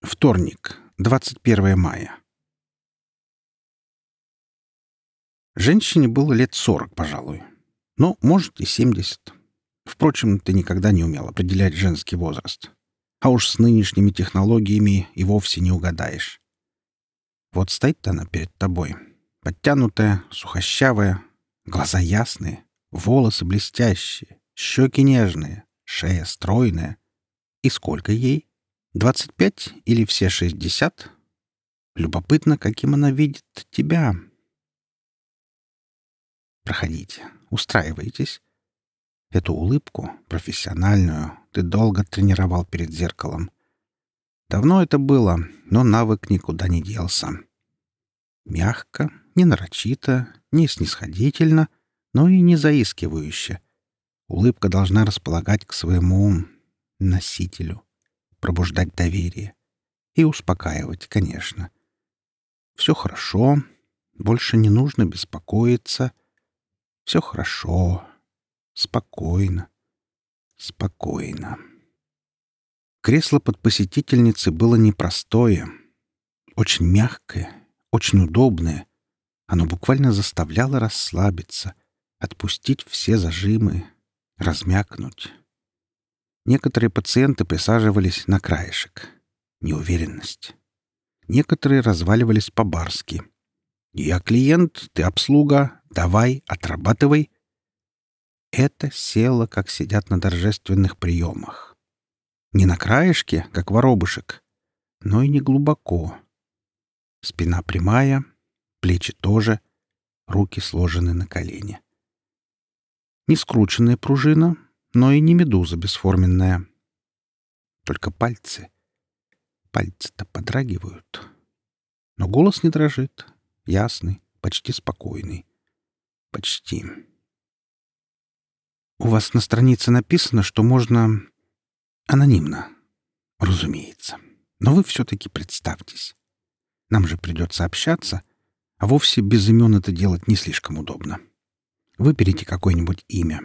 Вторник, 21 мая. Женщине было лет сорок, пожалуй. Ну, может, и семьдесят. Впрочем, ты никогда не умел определять женский возраст. А уж с нынешними технологиями и вовсе не угадаешь. Вот стоит она перед тобой. Подтянутая, сухощавая, глаза ясные, волосы блестящие, щеки нежные, шея стройная. И сколько ей? Двадцать пять или все шестьдесят? Любопытно, каким она видит тебя. Проходите, устраивайтесь. Эту улыбку, профессиональную, ты долго тренировал перед зеркалом. Давно это было, но навык никуда не делся. Мягко, не нарочито, не снисходительно, но и не заискивающе. Улыбка должна располагать к своему носителю — пробуждать доверие. И успокаивать, конечно. Все хорошо, больше не нужно беспокоиться. Все хорошо, спокойно, спокойно. Кресло под посетительницей было непростое, очень мягкое, очень удобное. Оно буквально заставляло расслабиться, отпустить все зажимы, размякнуть. Некоторые пациенты присаживались на краешек. Неуверенность. Некоторые разваливались по-барски. «Я клиент, ты обслуга, давай, отрабатывай». Это село, как сидят на торжественных приемах. Не на краешке, как воробушек, но и не глубоко. Спина прямая, плечи тоже, руки сложены на колени. Не скрученная пружина, но и не медуза бесформенная. Только пальцы. Пальцы-то подрагивают. Но голос не дрожит. Ясный, почти спокойный. Почти. У вас на странице написано, что можно анонимно. Разумеется. Но вы все-таки представьтесь. Нам же придется общаться, а вовсе без имен это делать не слишком удобно. Выберите какое-нибудь имя.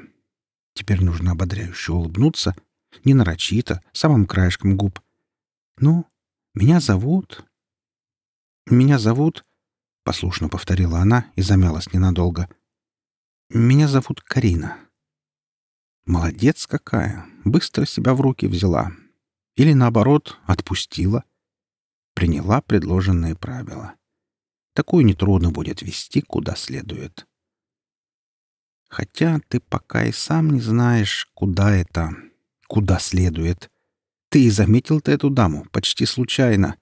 Теперь нужно ободряюще улыбнуться, не нарочито, самым краешком губ. «Ну, меня зовут...» «Меня зовут...» — послушно повторила она и замялась ненадолго. «Меня зовут Карина». «Молодец какая! Быстро себя в руки взяла. Или, наоборот, отпустила. Приняла предложенные правила. Такую нетрудно будет вести куда следует». Хотя ты пока и сам не знаешь, куда это, куда следует. Ты и заметил-то эту даму почти случайно.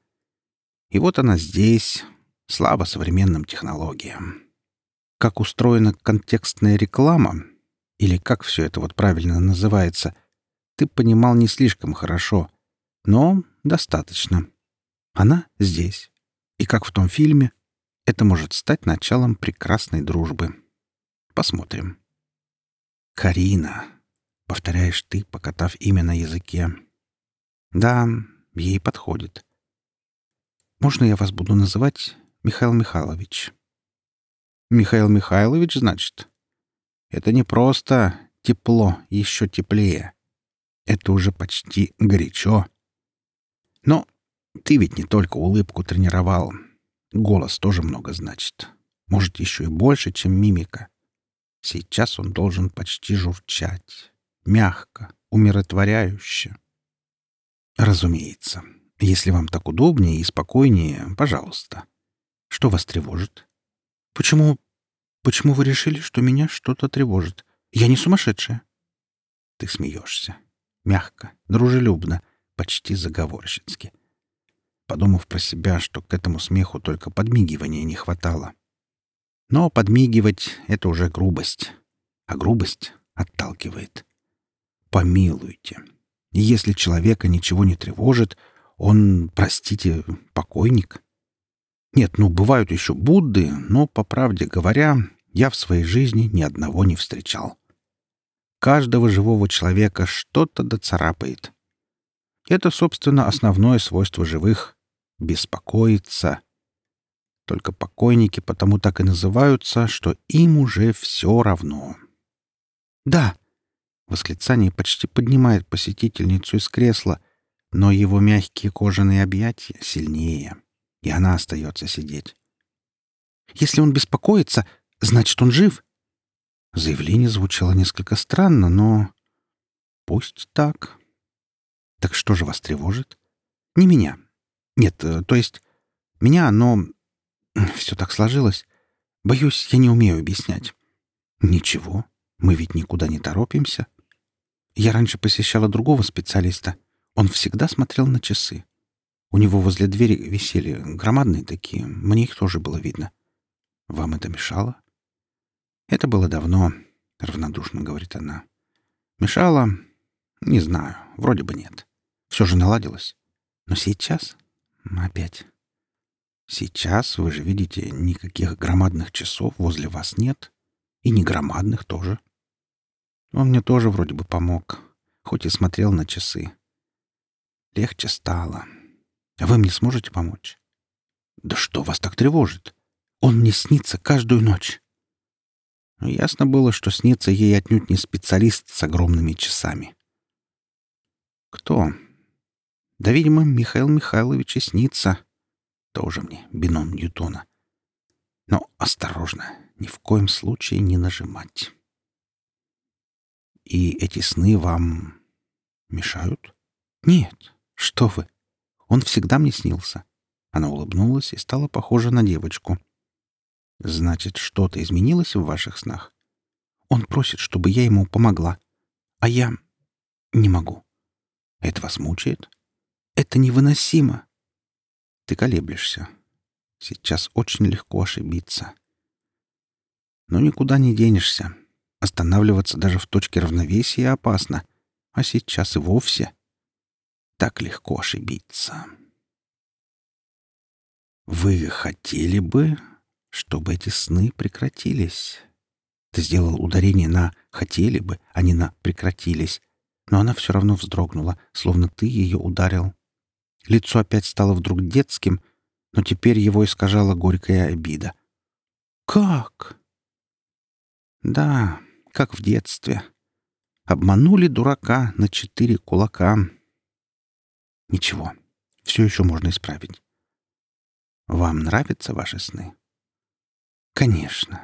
И вот она здесь, слава современным технологиям. Как устроена контекстная реклама, или как все это вот правильно называется, ты понимал не слишком хорошо, но достаточно. Она здесь. И как в том фильме, это может стать началом прекрасной дружбы. Посмотрим. «Карина», — повторяешь ты, покатав имя на языке. «Да, ей подходит. Можно я вас буду называть Михаил Михайлович?» «Михаил Михайлович, значит?» «Это не просто тепло, еще теплее. Это уже почти горячо. Но ты ведь не только улыбку тренировал. Голос тоже много значит. Может, еще и больше, чем мимика. Сейчас он должен почти журчать. Мягко, умиротворяюще. Разумеется. Если вам так удобнее и спокойнее, пожалуйста. Что вас тревожит? Почему... Почему вы решили, что меня что-то тревожит? Я не сумасшедшая. Ты смеешься. Мягко, дружелюбно, почти заговорщицки. Подумав про себя, что к этому смеху только подмигивания не хватало. Но подмигивать — это уже грубость. А грубость отталкивает. Помилуйте. Если человека ничего не тревожит, он, простите, покойник. Нет, ну, бывают еще Будды, но, по правде говоря, я в своей жизни ни одного не встречал. Каждого живого человека что-то доцарапает. Это, собственно, основное свойство живых — беспокоиться, только покойники потому так и называются, что им уже все равно. «Да!» — восклицание почти поднимает посетительницу из кресла, Но его мягкие кожаные объятия сильнее, и она остается сидеть. «Если он беспокоится, значит, он жив». Заявление звучало несколько странно, но... Пусть так. Так что же вас тревожит? Не меня. Нет, э, то есть... Меня, но... Все так сложилось. Боюсь, я не умею объяснять. Ничего. Мы ведь никуда не торопимся. Я раньше посещала другого специалиста. Он всегда смотрел на часы. У него возле двери висели громадные такие. Мне их тоже было видно. Вам это мешало? Это было давно, — равнодушно говорит она. Мешало? Не знаю. Вроде бы нет. Все же наладилось. Но сейчас... Опять. Сейчас, вы же видите, никаких громадных часов возле вас нет. И не громадных тоже. Он мне тоже вроде бы помог, хоть и смотрел на часы. Легче стало. А вы мне сможете помочь? Да что вас так тревожит? Он мне снится каждую ночь. Но ясно было, что снится ей отнюдь не специалист с огромными часами. Кто? Да, видимо, Михаил Михайлович и снится. Тоже мне бином Ньютона. Но осторожно, ни в коем случае не нажимать. И эти сны вам мешают? Нет, что вы. Он всегда мне снился. Она улыбнулась и стала похожа на девочку. Значит, что-то изменилось в ваших снах? Он просит, чтобы я ему помогла. А я не могу. Это вас мучает? Это невыносимо. Ты колеблешься. Сейчас очень легко ошибиться. Но никуда не денешься. Останавливаться даже в точке равновесия опасно. А сейчас и вовсе. Так легко ошибиться. Вы хотели бы, чтобы эти сны прекратились? Ты сделал ударение на «хотели бы», а не на «прекратились». Но она все равно вздрогнула, словно ты ее ударил. Лицо опять стало вдруг детским, но теперь его искажала горькая обида. «Как?» «Да, как в детстве. Обманули дурака на четыре кулака. Ничего, все еще можно исправить. Вам нравятся ваши сны? Конечно.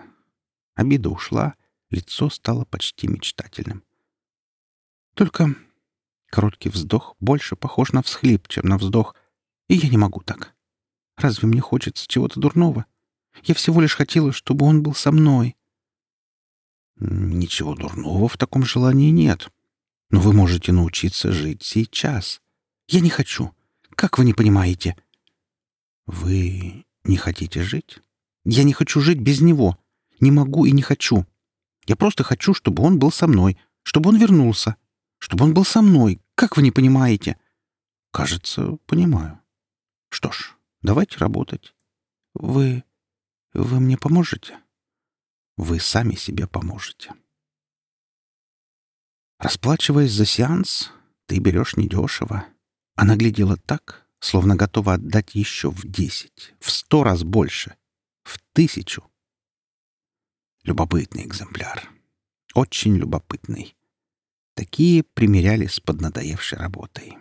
Обида ушла, лицо стало почти мечтательным. Только короткий вздох больше похож на всхлип, чем на вздох, и я не могу так. Разве мне хочется чего-то дурного? Я всего лишь хотела, чтобы он был со мной. Ничего дурного в таком желании нет. Но вы можете научиться жить сейчас. Я не хочу. Как вы не понимаете? Вы не хотите жить? Я не хочу жить без него. Не могу и не хочу. Я просто хочу, чтобы он был со мной, чтобы он вернулся, чтобы он был со мной. Как вы не понимаете? Кажется, понимаю. Что ж, давайте работать. Вы... вы мне поможете? Вы сами себе поможете. Расплачиваясь за сеанс, ты берешь недешево. Она глядела так, словно готова отдать еще в десять, в сто раз больше, в тысячу. Любопытный экземпляр. Очень любопытный. Такие примеряли с поднадоевшей работой.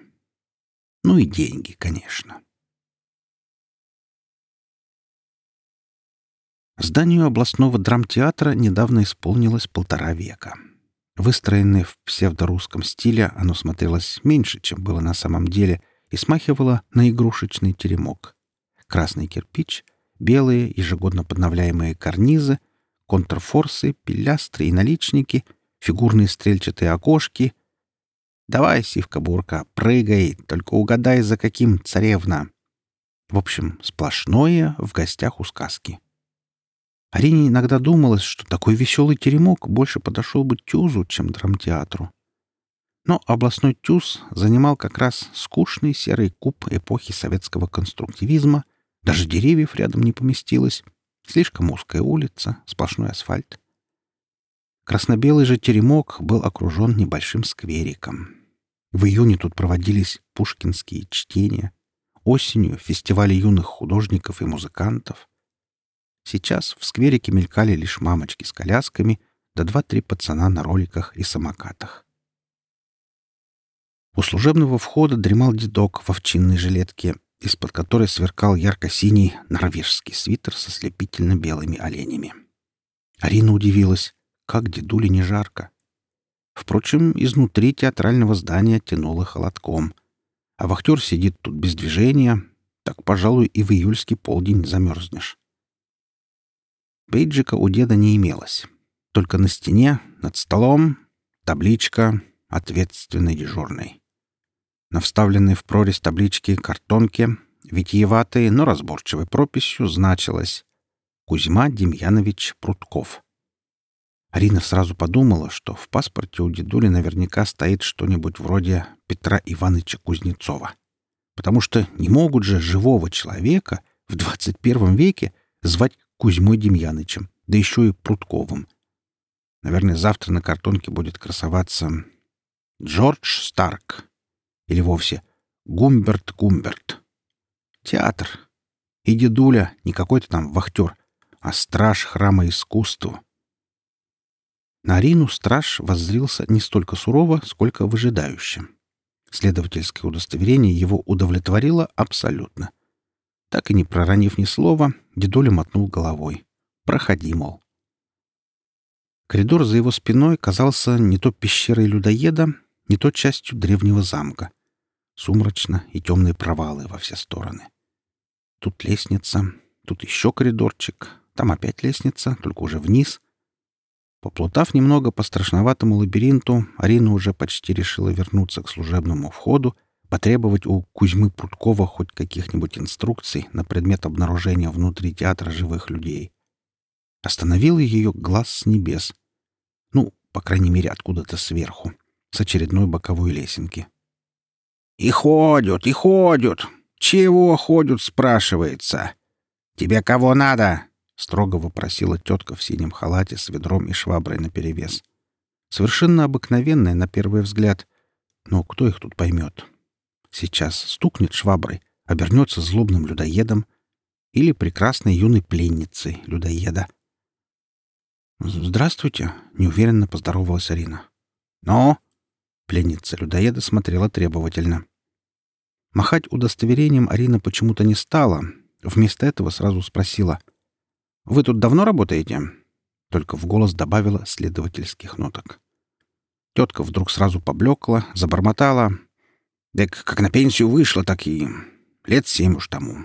Ну и деньги, конечно. Зданию областного драмтеатра недавно исполнилось полтора века. Выстроенное в псевдорусском стиле, оно смотрелось меньше, чем было на самом деле, и смахивало на игрушечный теремок. Красный кирпич, белые, ежегодно подновляемые карнизы, контрфорсы, пилястры и наличники, фигурные стрельчатые окошки. «Давай, сивка-бурка, прыгай, только угадай, за каким царевна!» В общем, сплошное в гостях у сказки. Арине иногда думалось, что такой веселый теремок больше подошел бы Тюзу, чем драмтеатру. Но областной Тюз занимал как раз скучный серый куб эпохи советского конструктивизма, даже деревьев рядом не поместилось, слишком узкая улица, сплошной асфальт. Красно-белый же теремок был окружен небольшим сквериком. В июне тут проводились пушкинские чтения, осенью — фестивали юных художников и музыкантов, Сейчас в скверике мелькали лишь мамочки с колясками, да два-три пацана на роликах и самокатах. У служебного входа дремал дедок в овчинной жилетке, из-под которой сверкал ярко-синий норвежский свитер со слепительно-белыми оленями. Арина удивилась, как дедуле не жарко. Впрочем, изнутри театрального здания тянуло холодком. А вахтер сидит тут без движения, так, пожалуй, и в июльский полдень замерзнешь. Бейджика у деда не имелось. Только на стене, над столом, табличка «Ответственный дежурный». На вставленной в прорезь таблички картонке, витиеватой, но разборчивой прописью значилось «Кузьма Демьянович Прутков». Арина сразу подумала, что в паспорте у дедули наверняка стоит что-нибудь вроде Петра Ивановича Кузнецова. Потому что не могут же живого человека в 21 веке звать Кузьмой Демьянычем, да еще и Прутковым. Наверное, завтра на картонке будет красоваться Джордж Старк или вовсе Гумберт Гумберт. Театр. И дедуля не какой-то там вахтер, а страж храма искусства. На Арину страж воззрился не столько сурово, сколько выжидающе. Следовательское удостоверение его удовлетворило абсолютно. Так и не проронив ни слова, дедуля мотнул головой. «Проходи, мол». Коридор за его спиной казался не то пещерой людоеда, не то частью древнего замка сумрачно и темные провалы во все стороны. Тут лестница, тут еще коридорчик, там опять лестница, только уже вниз. Поплутав немного по страшноватому лабиринту, Арина уже почти решила вернуться к служебному входу, потребовать у Кузьмы Пруткова хоть каких-нибудь инструкций на предмет обнаружения внутри театра живых людей. Остановил ее глаз с небес. Ну, по крайней мере, откуда-то сверху, с очередной боковой лесенки. И ходят, и ходят. Чего ходят, спрашивается. Тебе кого надо? Строго вопросила тетка в синем халате с ведром и шваброй наперевес. Совершенно обыкновенная на первый взгляд. Но кто их тут поймет? Сейчас стукнет шваброй, обернется злобным людоедом или прекрасной юной пленницей людоеда. «Здравствуйте», — неуверенно поздоровалась Арина. «Ну?» Пленница людоеда смотрела требовательно. Махать удостоверением Арина почему-то не стала. Вместо этого сразу спросила. «Вы тут давно работаете?» Только в голос добавила следовательских ноток. Тетка вдруг сразу поблекла, забормотала. «Так как на пенсию вышла, так и лет семь уж тому».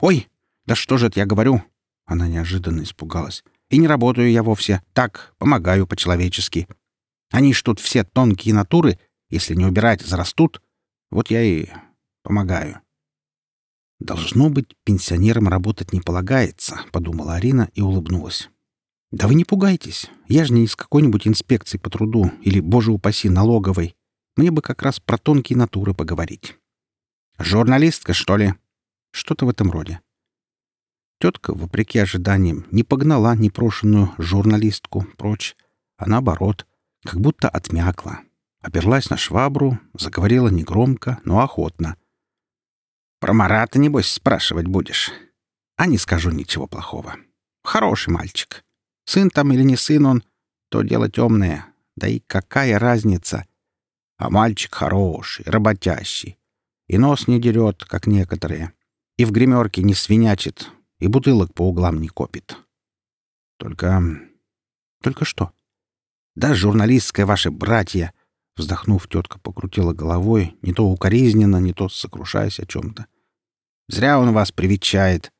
«Ой, да что же это я говорю?» Она неожиданно испугалась. «И не работаю я вовсе. Так, помогаю по-человечески. Они ж тут все тонкие натуры, если не убирать, зарастут. Вот я и помогаю». «Должно быть, пенсионерам работать не полагается», — подумала Арина и улыбнулась. «Да вы не пугайтесь. Я же не из какой-нибудь инспекции по труду или, боже упаси, налоговой. Мне бы как раз про тонкие натуры поговорить». «Журналистка, что ли?» «Что-то в этом роде». Тетка, вопреки ожиданиям, не погнала непрошенную журналистку прочь, а наоборот, как будто отмякла. Оперлась на швабру, заговорила негромко, но охотно. «Про Марата, небось, спрашивать будешь?» «А не скажу ничего плохого. Хороший мальчик. Сын там или не сын он, то дело темное. Да и какая разница? А мальчик хороший, работящий. И нос не дерет, как некоторые. И в гримерке не свинячит, и бутылок по углам не копит. Только... Только что?» Да, журналистское ваше братья!» Вздохнув, тетка покрутила головой, не то укоризненно, не то сокрушаясь о чем-то. «Зря он вас привечает.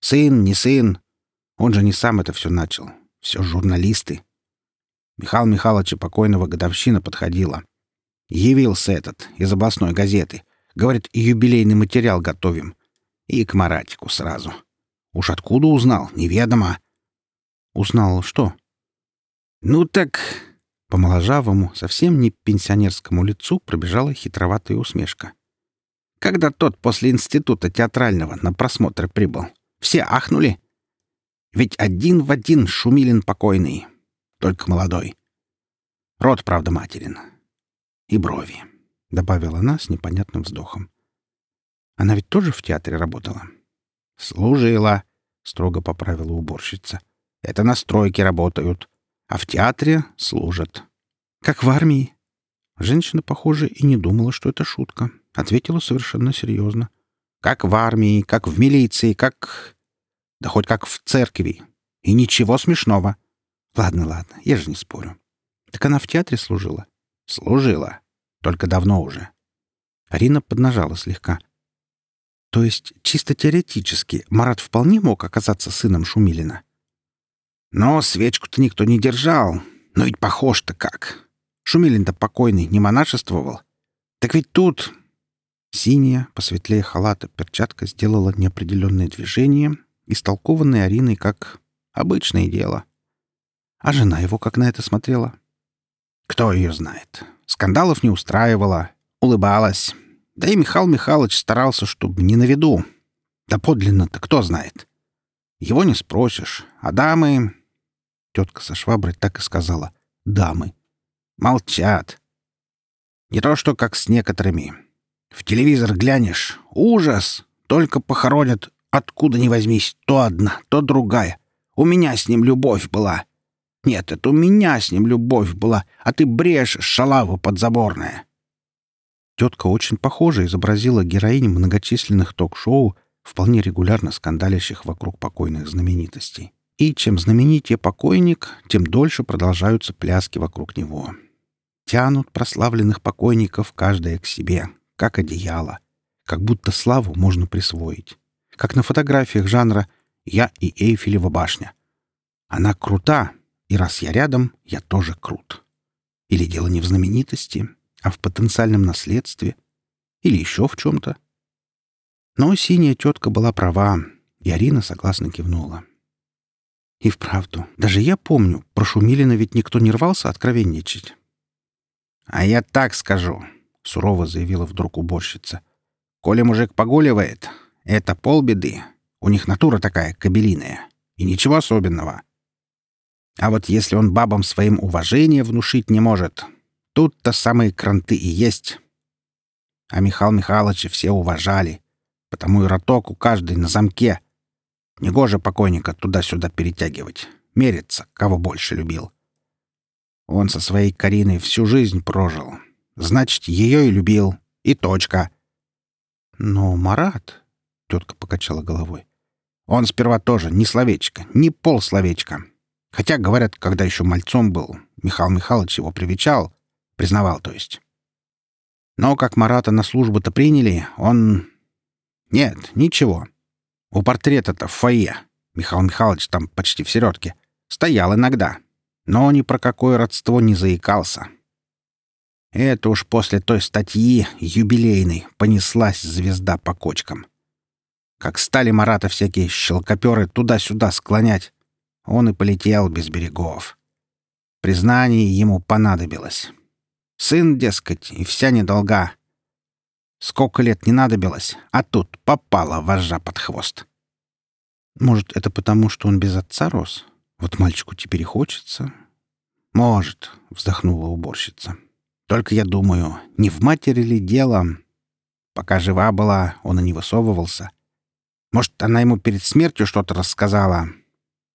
Сын, не сын. Он же не сам это все начал. Все журналисты. Михаил Михайловича покойного годовщина подходила. Явился этот из областной газеты. Говорит, юбилейный материал готовим. И к Маратику сразу. Уж откуда узнал, неведомо. Узнал что? «Ну так...» По моложавому, совсем не пенсионерскому лицу пробежала хитроватая усмешка. Когда тот после института театрального на просмотр прибыл, все ахнули. Ведь один в один Шумилин покойный, только молодой. Род, правда, материн. И брови, — добавила она с непонятным вздохом. Она ведь тоже в театре работала? Служила, — строго поправила уборщица. Это на стройке работают а в театре служат. Как в армии. Женщина, похоже, и не думала, что это шутка. Ответила совершенно серьезно. «Как в армии, как в милиции, как... Да хоть как в церкви. И ничего смешного. Ладно, ладно, я же не спорю. Так она в театре служила?» «Служила. Только давно уже». Арина поднажала слегка. То есть, чисто теоретически, Марат вполне мог оказаться сыном Шумилина. Но свечку-то никто не держал. Но ведь похож-то как. Шумилин-то покойный не монашествовал. Так ведь тут... Синяя, посветлее халата, перчатка сделала неопределенное движение, истолкованное Ариной как обычное дело. А жена его как на это смотрела? Кто ее знает? Скандалов не устраивала, улыбалась. Да и Михаил Михайлович старался, чтобы не на виду. Да подлинно-то кто знает. Его не спросишь. А дамы... Тетка со шваброй так и сказала. Дамы. Молчат. Не то что как с некоторыми. В телевизор глянешь. Ужас! Только похоронят, откуда ни возьмись, то одна, то другая. У меня с ним любовь была. Нет, это у меня с ним любовь была, а ты брешешь, шалава подзаборная. Тетка очень похоже изобразила героинь многочисленных ток-шоу, вполне регулярно скандалящих вокруг покойных знаменитостей. И чем знаменитее покойник, тем дольше продолжаются пляски вокруг него. Тянут прославленных покойников каждая к себе, как одеяло. Как будто славу можно присвоить. Как на фотографиях жанра «Я и Эйфелева башня». Она крута, и раз я рядом, я тоже крут. Или дело не в знаменитости, а в потенциальном наследстве или еще в чем-то. Но синяя тетка была права, и Арина согласно кивнула. И вправду, даже я помню, про Шумилина ведь никто не рвался откровенничать. «А я так скажу», — сурово заявила вдруг уборщица. «Коли мужик погуливает, это полбеды. У них натура такая кабелиная. И ничего особенного. А вот если он бабам своим уважение внушить не может, Тут-то самые кранты и есть. А Михаил Михайловича все уважали, потому и роток у каждой на замке. Негоже покойника туда-сюда перетягивать, мериться, кого больше любил. Он со своей Кариной всю жизнь прожил. Значит, ее и любил. И точка. Но Марат... Тетка покачала головой. Он сперва тоже ни словечко, ни полсловечка. Хотя, говорят, когда еще мальцом был, Михаил Михайлович его привечал, Признавал, то есть. Но как Марата на службу-то приняли, он... Нет, ничего. У портрета-то в фойе. Михаил Михайлович там почти в середке. Стоял иногда. Но ни про какое родство не заикался. Это уж после той статьи юбилейной понеслась звезда по кочкам. Как стали Марата всякие щелкоперы туда-сюда склонять, он и полетел без берегов. Признание ему понадобилось. Сын, дескать, и вся недолга. Сколько лет не надобилось, а тут попала вожжа под хвост. Может, это потому, что он без отца рос? Вот мальчику теперь и хочется. Может, вздохнула уборщица. Только я думаю, не в матери ли дело? Пока жива была, он и не высовывался. Может, она ему перед смертью что-то рассказала?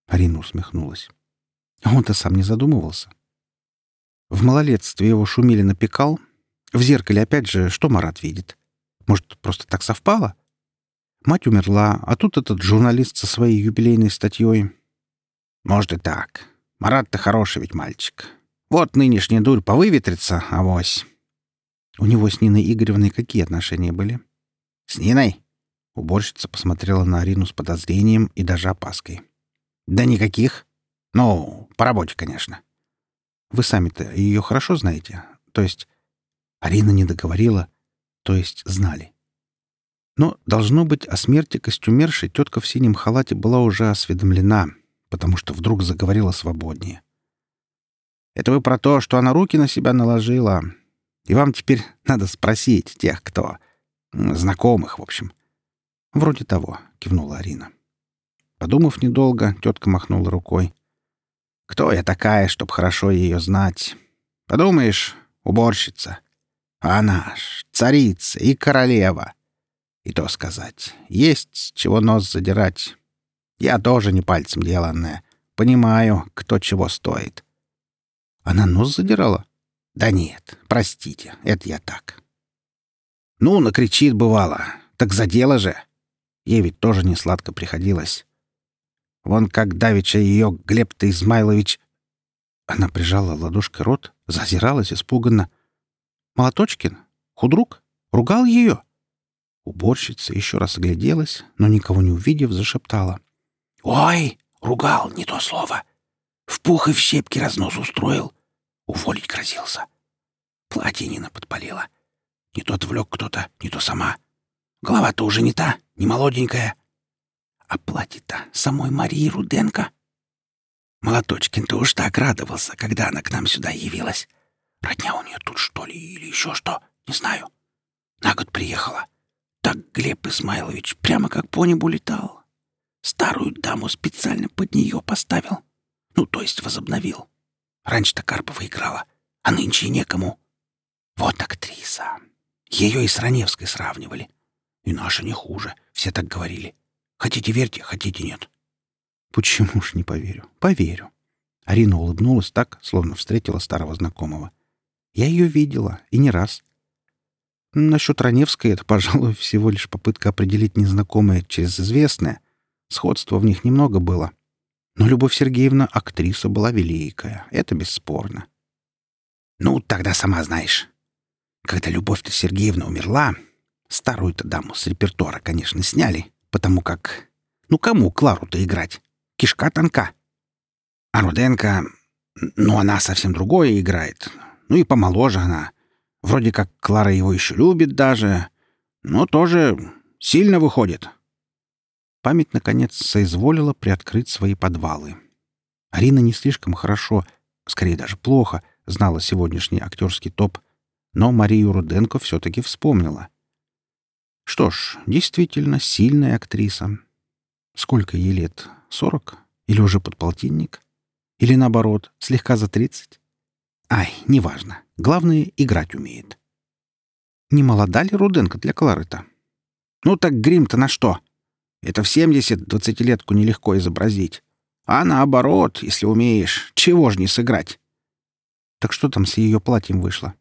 Арина усмехнулась. Он-то сам не задумывался. В малолетстве его шумели напекал. В зеркале опять же, что Марат видит? Может, просто так совпало? Мать умерла, а тут этот журналист со своей юбилейной статьей. Может и так. Марат-то хороший ведь мальчик. Вот нынешняя дурь повыветрится, авось. У него с Ниной Игоревной какие отношения были? С Ниной? Уборщица посмотрела на Арину с подозрением и даже опаской. Да никаких. Ну, по работе, конечно. Вы сами-то ее хорошо знаете? То есть Арина не договорила, то есть знали. Но, должно быть, о смерти костюмерши тетка в синем халате была уже осведомлена, потому что вдруг заговорила свободнее. «Это вы про то, что она руки на себя наложила. И вам теперь надо спросить тех, кто... знакомых, в общем». «Вроде того», — кивнула Арина. Подумав недолго, тетка махнула рукой. Кто я такая, чтоб хорошо ее знать? Подумаешь, уборщица. А она ж царица и королева. И то сказать, есть с чего нос задирать. Я тоже не пальцем деланная. Понимаю, кто чего стоит. Она нос задирала? Да нет, простите, это я так. Ну, накричит бывало. Так за дело же. Ей ведь тоже не сладко приходилось. Вон как давеча ее Глеб-то Измайлович... Она прижала ладошкой рот, зазиралась испуганно. «Молоточкин? Худрук? Ругал ее?» Уборщица еще раз огляделась, но никого не увидев, зашептала. «Ой, ругал, не то слово. В пух и в щепки разнос устроил. Уволить грозился. Платье Нина подпалила. Не то отвлек кто-то, не то сама. Голова-то уже не та, не молоденькая. А платье-то самой Марии Руденко. Молоточкин-то уж так радовался, когда она к нам сюда явилась. Родня у нее тут, что ли, или еще что, не знаю. На год приехала. Так Глеб Исмайлович прямо как по небу летал. Старую даму специально под нее поставил. Ну, то есть возобновил. Раньше-то Карпова играла, а нынче и некому. Вот актриса. Ее и с Раневской сравнивали. И наша не хуже, все так говорили. Хотите верьте, хотите нет. Почему ж не поверю? Поверю. Арина улыбнулась так, словно встретила старого знакомого. Я ее видела, и не раз. Насчет Раневской это, пожалуй, всего лишь попытка определить незнакомое через известное. Сходства в них немного было. Но Любовь Сергеевна актриса была великая, это бесспорно. Ну, тогда сама знаешь. Когда Любовь-то Сергеевна умерла, старую-то даму с репертуара, конечно, сняли, потому как... Ну, кому Клару-то играть? Кишка тонка. А Руденко... Ну, она совсем другое играет. Ну и помоложе она. Вроде как Клара его еще любит даже. Но тоже сильно выходит. Память, наконец, соизволила приоткрыть свои подвалы. Арина не слишком хорошо, скорее даже плохо, знала сегодняшний актерский топ, но Марию Руденко все-таки вспомнила. Что ж, действительно сильная актриса. Сколько ей лет? Сорок? Или уже подполтинник? Или наоборот, слегка за тридцать? Ай, неважно. Главное, играть умеет. Не молода ли Руденко для Клары-то? Ну так грим-то на что? Это в семьдесят двадцатилетку нелегко изобразить. А наоборот, если умеешь, чего ж не сыграть? Так что там с ее платьем вышло?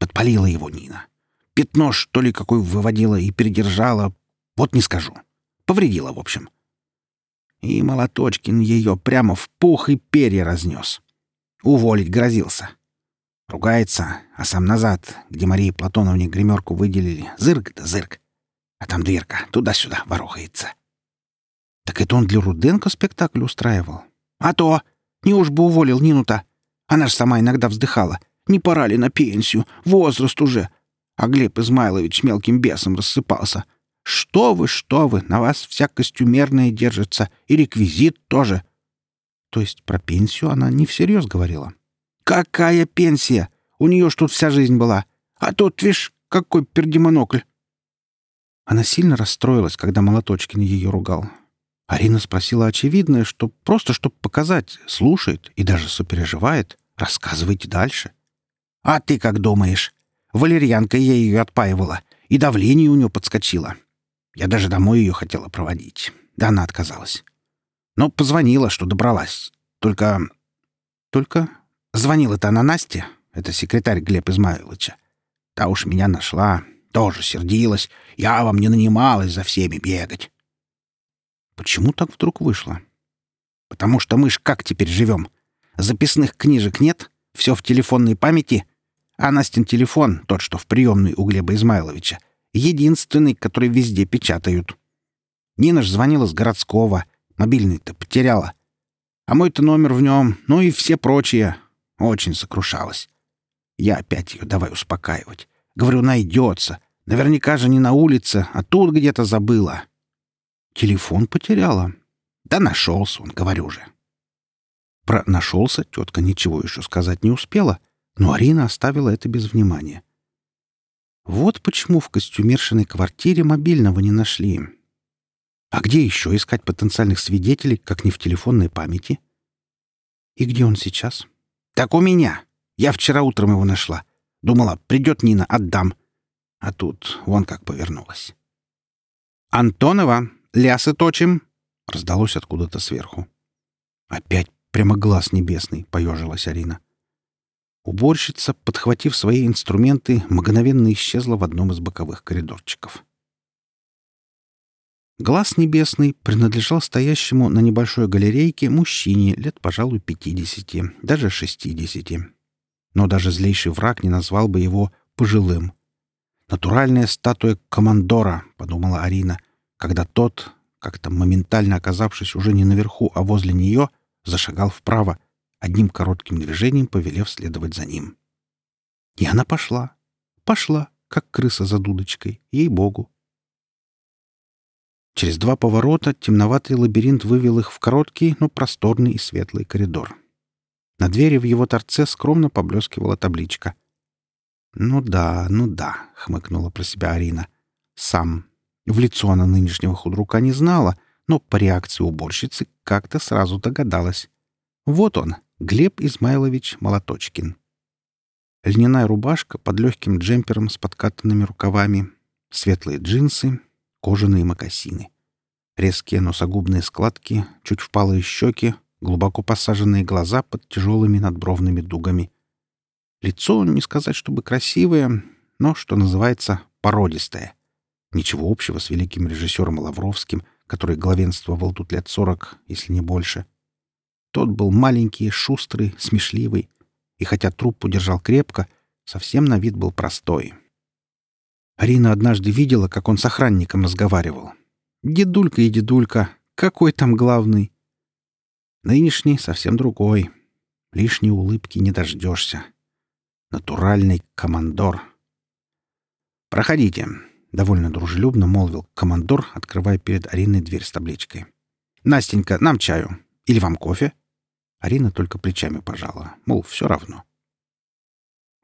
Подпалила его Нина. Пятно, что ли, какой выводила и передержала. Вот не скажу. Повредила, в общем. И Молоточкин ее прямо в пух и перья разнес. Уволить грозился. Ругается, а сам назад, где Марии Платоновне гримерку выделили, зырк да зырк. А там дверка туда-сюда ворохается. Так это он для Руденко спектакль устраивал? А то! Не уж бы уволил Нину-то. Она ж сама иногда вздыхала. Не пора ли на пенсию? Возраст уже. А Глеб Измайлович мелким бесом рассыпался. Что вы, что вы, на вас вся костюмерная держится. И реквизит тоже. То есть про пенсию она не всерьез говорила? Какая пенсия? У нее ж тут вся жизнь была. А тут, видишь, какой пердемонокль. Она сильно расстроилась, когда Молоточкин ее ругал. Арина спросила очевидное, что просто чтобы показать, слушает и даже сопереживает. Рассказывайте дальше. «А ты как думаешь? Валерьянка я ее отпаивала, и давление у нее подскочило. Я даже домой ее хотела проводить. Да она отказалась. Но позвонила, что добралась. Только... Только... Звонила-то она Насте, это секретарь Глеб Измайловича. Та уж меня нашла, тоже сердилась. Я вам не нанималась за всеми бегать. Почему так вдруг вышло? Потому что мы ж как теперь живем? Записных книжек нет, все в телефонной памяти. А Настин телефон, тот, что в приемной у Глеба Измайловича, единственный, который везде печатают. Нина ж звонила с городского, мобильный-то потеряла. А мой-то номер в нем, ну и все прочие. Очень сокрушалась. Я опять ее давай успокаивать. Говорю, найдется. Наверняка же не на улице, а тут где-то забыла. Телефон потеряла. Да нашелся он, говорю же. Про «нашелся» тетка ничего еще сказать не успела, но Арина оставила это без внимания. Вот почему в костюмершиной квартире мобильного не нашли. А где еще искать потенциальных свидетелей, как не в телефонной памяти? И где он сейчас? Так у меня. Я вчера утром его нашла. Думала, придет Нина, отдам. А тут вон как повернулась. «Антонова, лясы точим!» — раздалось откуда-то сверху. «Опять прямо глаз небесный!» — поежилась Арина. Уборщица, подхватив свои инструменты, мгновенно исчезла в одном из боковых коридорчиков. Глаз небесный принадлежал стоящему на небольшой галерейке мужчине лет, пожалуй, пятидесяти, даже шестидесяти. Но даже злейший враг не назвал бы его пожилым. «Натуральная статуя командора», — подумала Арина, когда тот, как-то моментально оказавшись уже не наверху, а возле нее, зашагал вправо, одним коротким движением повелев следовать за ним. И она пошла. Пошла, как крыса за дудочкой, ей-богу. Через два поворота темноватый лабиринт вывел их в короткий, но просторный и светлый коридор. На двери в его торце скромно поблескивала табличка. «Ну да, ну да», — хмыкнула про себя Арина. «Сам». В лицо она нынешнего худрука не знала, но по реакции уборщицы как-то сразу догадалась. Вот он, Глеб Измайлович Молоточкин. Льняная рубашка под легким джемпером с подкатанными рукавами, светлые джинсы, кожаные мокасины. Резкие носогубные складки, чуть впалые щеки, глубоко посаженные глаза под тяжелыми надбровными дугами. Лицо, не сказать, чтобы красивое, но, что называется, породистое. Ничего общего с великим режиссером Лавровским, который главенствовал тут лет сорок, если не больше. Тот был маленький, шустрый, смешливый, и хотя труп удержал крепко, совсем на вид был простой — Арина однажды видела, как он с охранником разговаривал. Дедулька и дедулька, какой там главный? Нынешний совсем другой. Лишней улыбки не дождешься. Натуральный командор. «Проходите», — довольно дружелюбно молвил командор, открывая перед Ариной дверь с табличкой. «Настенька, нам чаю. Или вам кофе?» Арина только плечами пожала, мол, все равно.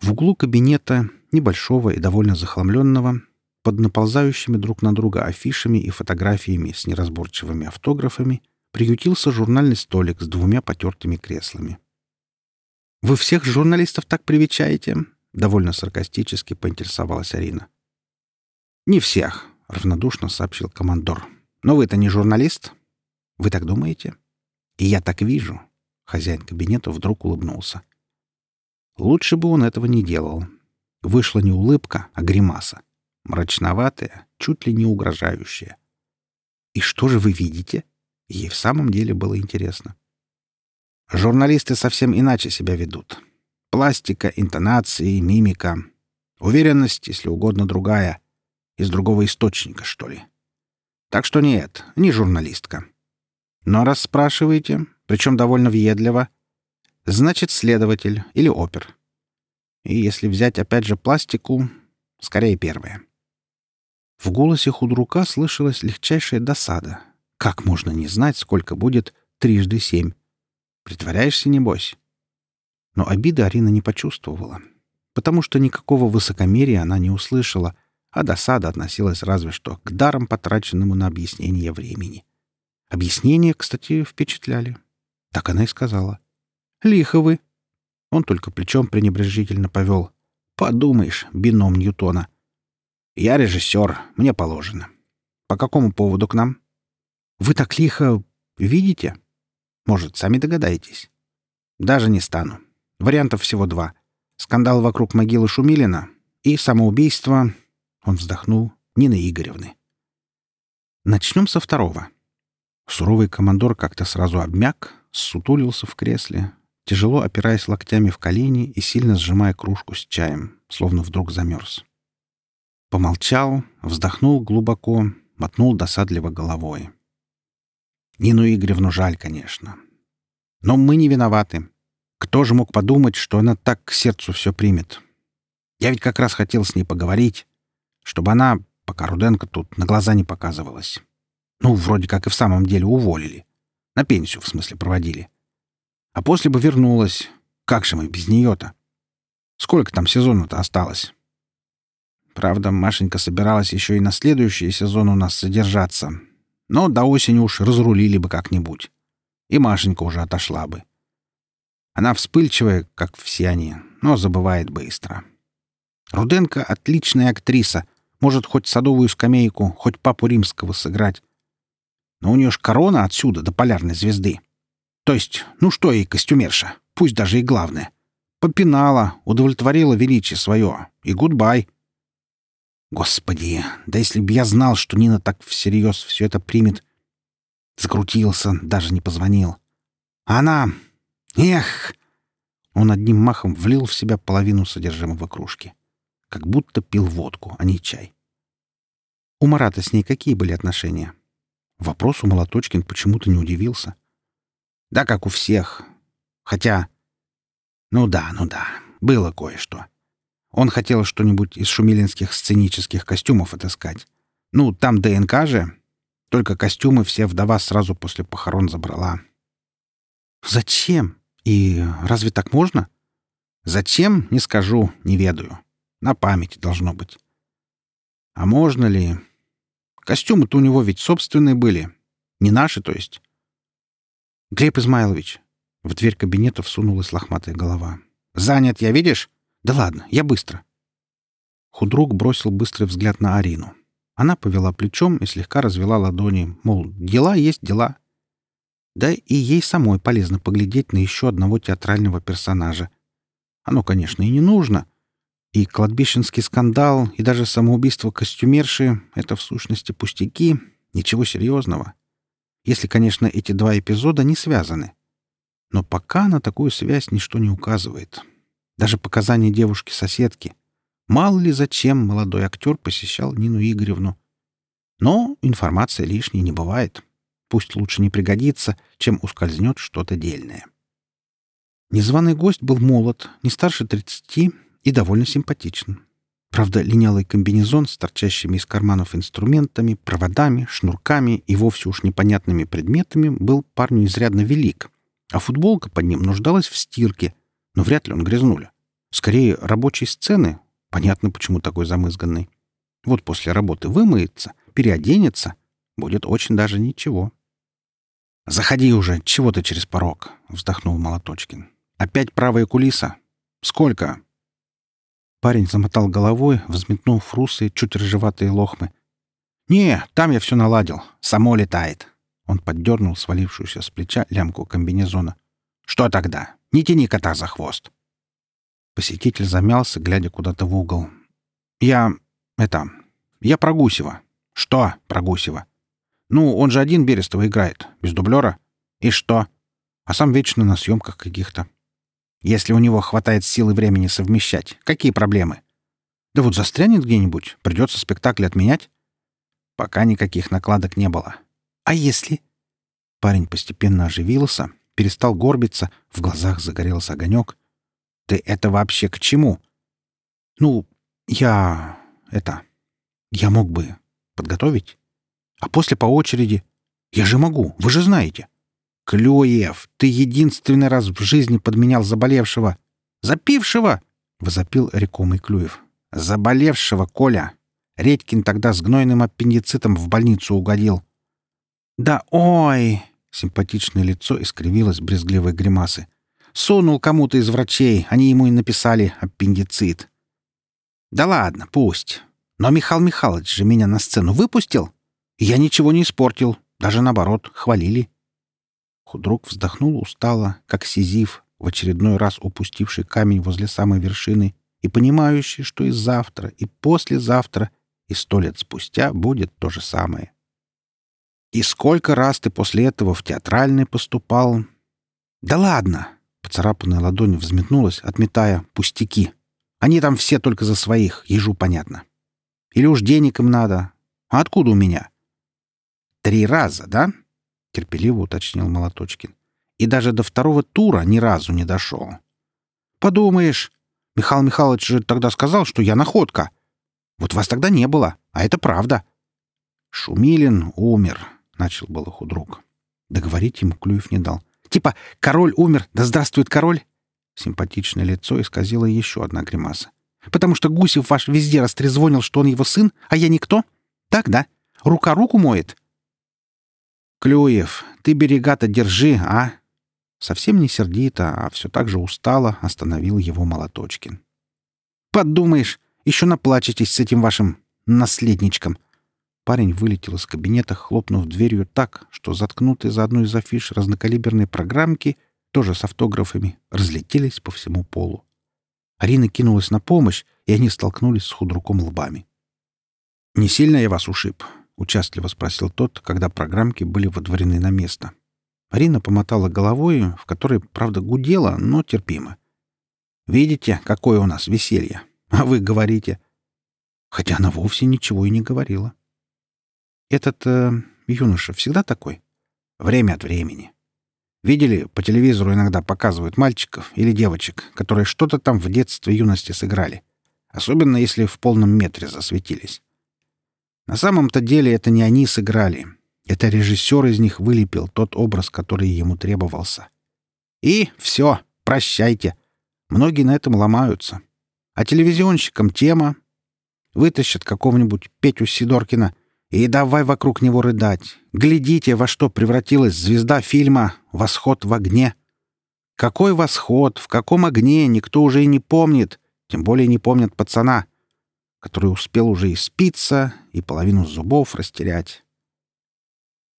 В углу кабинета небольшого и довольно захламленного, под наползающими друг на друга афишами и фотографиями с неразборчивыми автографами, приютился журнальный столик с двумя потертыми креслами. «Вы всех журналистов так привечаете?» — довольно саркастически поинтересовалась Арина. «Не всех», — равнодушно сообщил командор. «Но вы-то не журналист? Вы так думаете?» «И я так вижу». Хозяин кабинета вдруг улыбнулся. Лучше бы он этого не делал. Вышла не улыбка, а гримаса. Мрачноватая, чуть ли не угрожающая. «И что же вы видите?» Ей в самом деле было интересно. Журналисты совсем иначе себя ведут. Пластика, интонации, мимика. Уверенность, если угодно, другая. Из другого источника, что ли. Так что нет, не журналистка. Но раз спрашиваете, причем довольно въедливо, значит, следователь или опер. И если взять опять же пластику, скорее первое. В голосе худрука слышалась легчайшая досада. Как можно не знать, сколько будет трижды семь? Притворяешься, небось? Но обиды Арина не почувствовала, потому что никакого высокомерия она не услышала, а досада относилась разве что к дарам, потраченному на объяснение времени. Объяснения, кстати, впечатляли. Так она и сказала. «Лихо вы!» Он только плечом пренебрежительно повел. «Подумаешь, бином Ньютона. Я режиссер, мне положено. По какому поводу к нам? Вы так лихо видите? Может, сами догадаетесь? Даже не стану. Вариантов всего два. Скандал вокруг могилы Шумилина и самоубийство, он вздохнул, Нины Игоревны. Начнем со второго. Суровый командор как-то сразу обмяк, сутулился в кресле, тяжело опираясь локтями в колени и сильно сжимая кружку с чаем, словно вдруг замерз. Помолчал, вздохнул глубоко, мотнул досадливо головой. Нину Игоревну жаль, конечно. Но мы не виноваты. Кто же мог подумать, что она так к сердцу все примет? Я ведь как раз хотел с ней поговорить, чтобы она, пока Руденко тут, на глаза не показывалась. Ну, вроде как и в самом деле уволили. На пенсию, в смысле, проводили. А после бы вернулась. Как же мы без нее-то? Сколько там сезона-то осталось? Правда, Машенька собиралась еще и на следующий сезон у нас содержаться. Но до осени уж разрулили бы как-нибудь. И Машенька уже отошла бы. Она вспыльчивая, как все они, но забывает быстро. Руденко — отличная актриса. Может хоть садовую скамейку, хоть папу римского сыграть. Но у нее ж корона отсюда до полярной звезды. То есть, ну что ей костюмерша, пусть даже и главное. Попинала, удовлетворила величие свое. И гудбай. Господи, да если б я знал, что Нина так всерьез все это примет. Закрутился, даже не позвонил. А она... Эх! Он одним махом влил в себя половину содержимого кружки. Как будто пил водку, а не чай. У Марата с ней какие были отношения? Вопросу Молоточкин почему-то не удивился. Да, как у всех. Хотя... Ну да, ну да, было кое-что. Он хотел что-нибудь из шумилинских сценических костюмов отыскать. Ну, там ДНК же. Только костюмы все вдова сразу после похорон забрала. Зачем? И разве так можно? Зачем, не скажу, не ведаю. На память должно быть. А можно ли... Костюмы-то у него ведь собственные были. Не наши, то есть. Глеб Измайлович. В дверь кабинета всунулась лохматая голова. «Занят я, видишь? Да ладно, я быстро». Худрук бросил быстрый взгляд на Арину. Она повела плечом и слегка развела ладони, мол, дела есть дела. Да и ей самой полезно поглядеть на еще одного театрального персонажа. Оно, конечно, и не нужно. И кладбищенский скандал, и даже самоубийство костюмерши — это в сущности пустяки, ничего серьезного. Если, конечно, эти два эпизода не связаны. Но пока на такую связь ничто не указывает. Даже показания девушки-соседки. Мало ли зачем молодой актер посещал Нину Игоревну. Но информация лишней не бывает. Пусть лучше не пригодится, чем ускользнет что-то дельное. Незваный гость был молод, не старше тридцати и довольно симпатичен. Правда, линялый комбинезон с торчащими из карманов инструментами, проводами, шнурками и вовсе уж непонятными предметами был парню изрядно велик, а футболка под ним нуждалась в стирке, но вряд ли он грязнуля. Скорее, рабочей сцены. Понятно, почему такой замызганный. Вот после работы вымоется, переоденется, будет очень даже ничего. «Заходи уже, чего ты через порог?» — вздохнул Молоточкин. «Опять правая кулиса? Сколько?» Парень замотал головой, взметнув русые, чуть рыжеватые лохмы. «Не, там я все наладил. Само летает». Он поддернул свалившуюся с плеча лямку комбинезона. «Что тогда? Не тяни кота за хвост». Посетитель замялся, глядя куда-то в угол. «Я... это... Я про Гусева». «Что про Гусева?» Ну, он же один Берестова играет, без дублера. И что? А сам вечно на съемках каких-то. Если у него хватает сил и времени совмещать, какие проблемы? Да вот застрянет где-нибудь, придется спектакль отменять. Пока никаких накладок не было. А если... Парень постепенно оживился, перестал горбиться, в глазах загорелся огонек. Ты это вообще к чему? Ну, я... это... Я мог бы подготовить а после по очереди. Я же могу, вы же знаете. Клюев, ты единственный раз в жизни подменял заболевшего. Запившего! возопил рекомый Клюев. Заболевшего, Коля. Редькин тогда с гнойным аппендицитом в больницу угодил. Да ой! Симпатичное лицо искривилось брезгливой гримасы. Сунул кому-то из врачей, они ему и написали аппендицит. Да ладно, пусть. Но Михаил Михайлович же меня на сцену выпустил. Я ничего не испортил, даже наоборот, хвалили. Худрук вздохнул устало, как сизиф, в очередной раз упустивший камень возле самой вершины и понимающий, что и завтра, и послезавтра, и сто лет спустя будет то же самое. «И сколько раз ты после этого в театральный поступал?» «Да ладно!» — поцарапанная ладонь взметнулась, отметая пустяки. «Они там все только за своих, ежу понятно. Или уж денег им надо. А откуда у меня? «Три раза, да?» — терпеливо уточнил Молоточкин. «И даже до второго тура ни разу не дошел». «Подумаешь, Михаил Михайлович же тогда сказал, что я находка. Вот вас тогда не было, а это правда». «Шумилин умер», — начал было худрук. Договорить ему Клюев не дал. «Типа, король умер, да здравствует король!» Симпатичное лицо исказило еще одна гримаса. «Потому что Гусев ваш везде растрезвонил, что он его сын, а я никто? Так, да? Рука руку моет?» «Клюев, ты берега-то держи, а?» Совсем не сердито, а все так же устало остановил его Молоточкин. «Подумаешь, еще наплачетесь с этим вашим наследничком!» Парень вылетел из кабинета, хлопнув дверью так, что заткнутые за одну из афиш разнокалиберные программки, тоже с автографами, разлетелись по всему полу. Арина кинулась на помощь, и они столкнулись с худруком лбами. «Не сильно я вас ушиб?» — участливо спросил тот, когда программки были водворены на место. Арина помотала головой, в которой, правда, гудела, но терпимо. «Видите, какое у нас веселье? А вы говорите...» Хотя она вовсе ничего и не говорила. «Этот э, юноша всегда такой?» «Время от времени. Видели, по телевизору иногда показывают мальчиков или девочек, которые что-то там в детстве юности сыграли. Особенно если в полном метре засветились. На самом-то деле это не они сыграли. Это режиссер из них вылепил тот образ, который ему требовался. И все, прощайте. Многие на этом ломаются. А телевизионщикам тема. Вытащат какого-нибудь Петю Сидоркина и давай вокруг него рыдать. Глядите, во что превратилась звезда фильма «Восход в огне». Какой восход, в каком огне, никто уже и не помнит. Тем более не помнят пацана, который успел уже и спиться, и половину зубов растерять.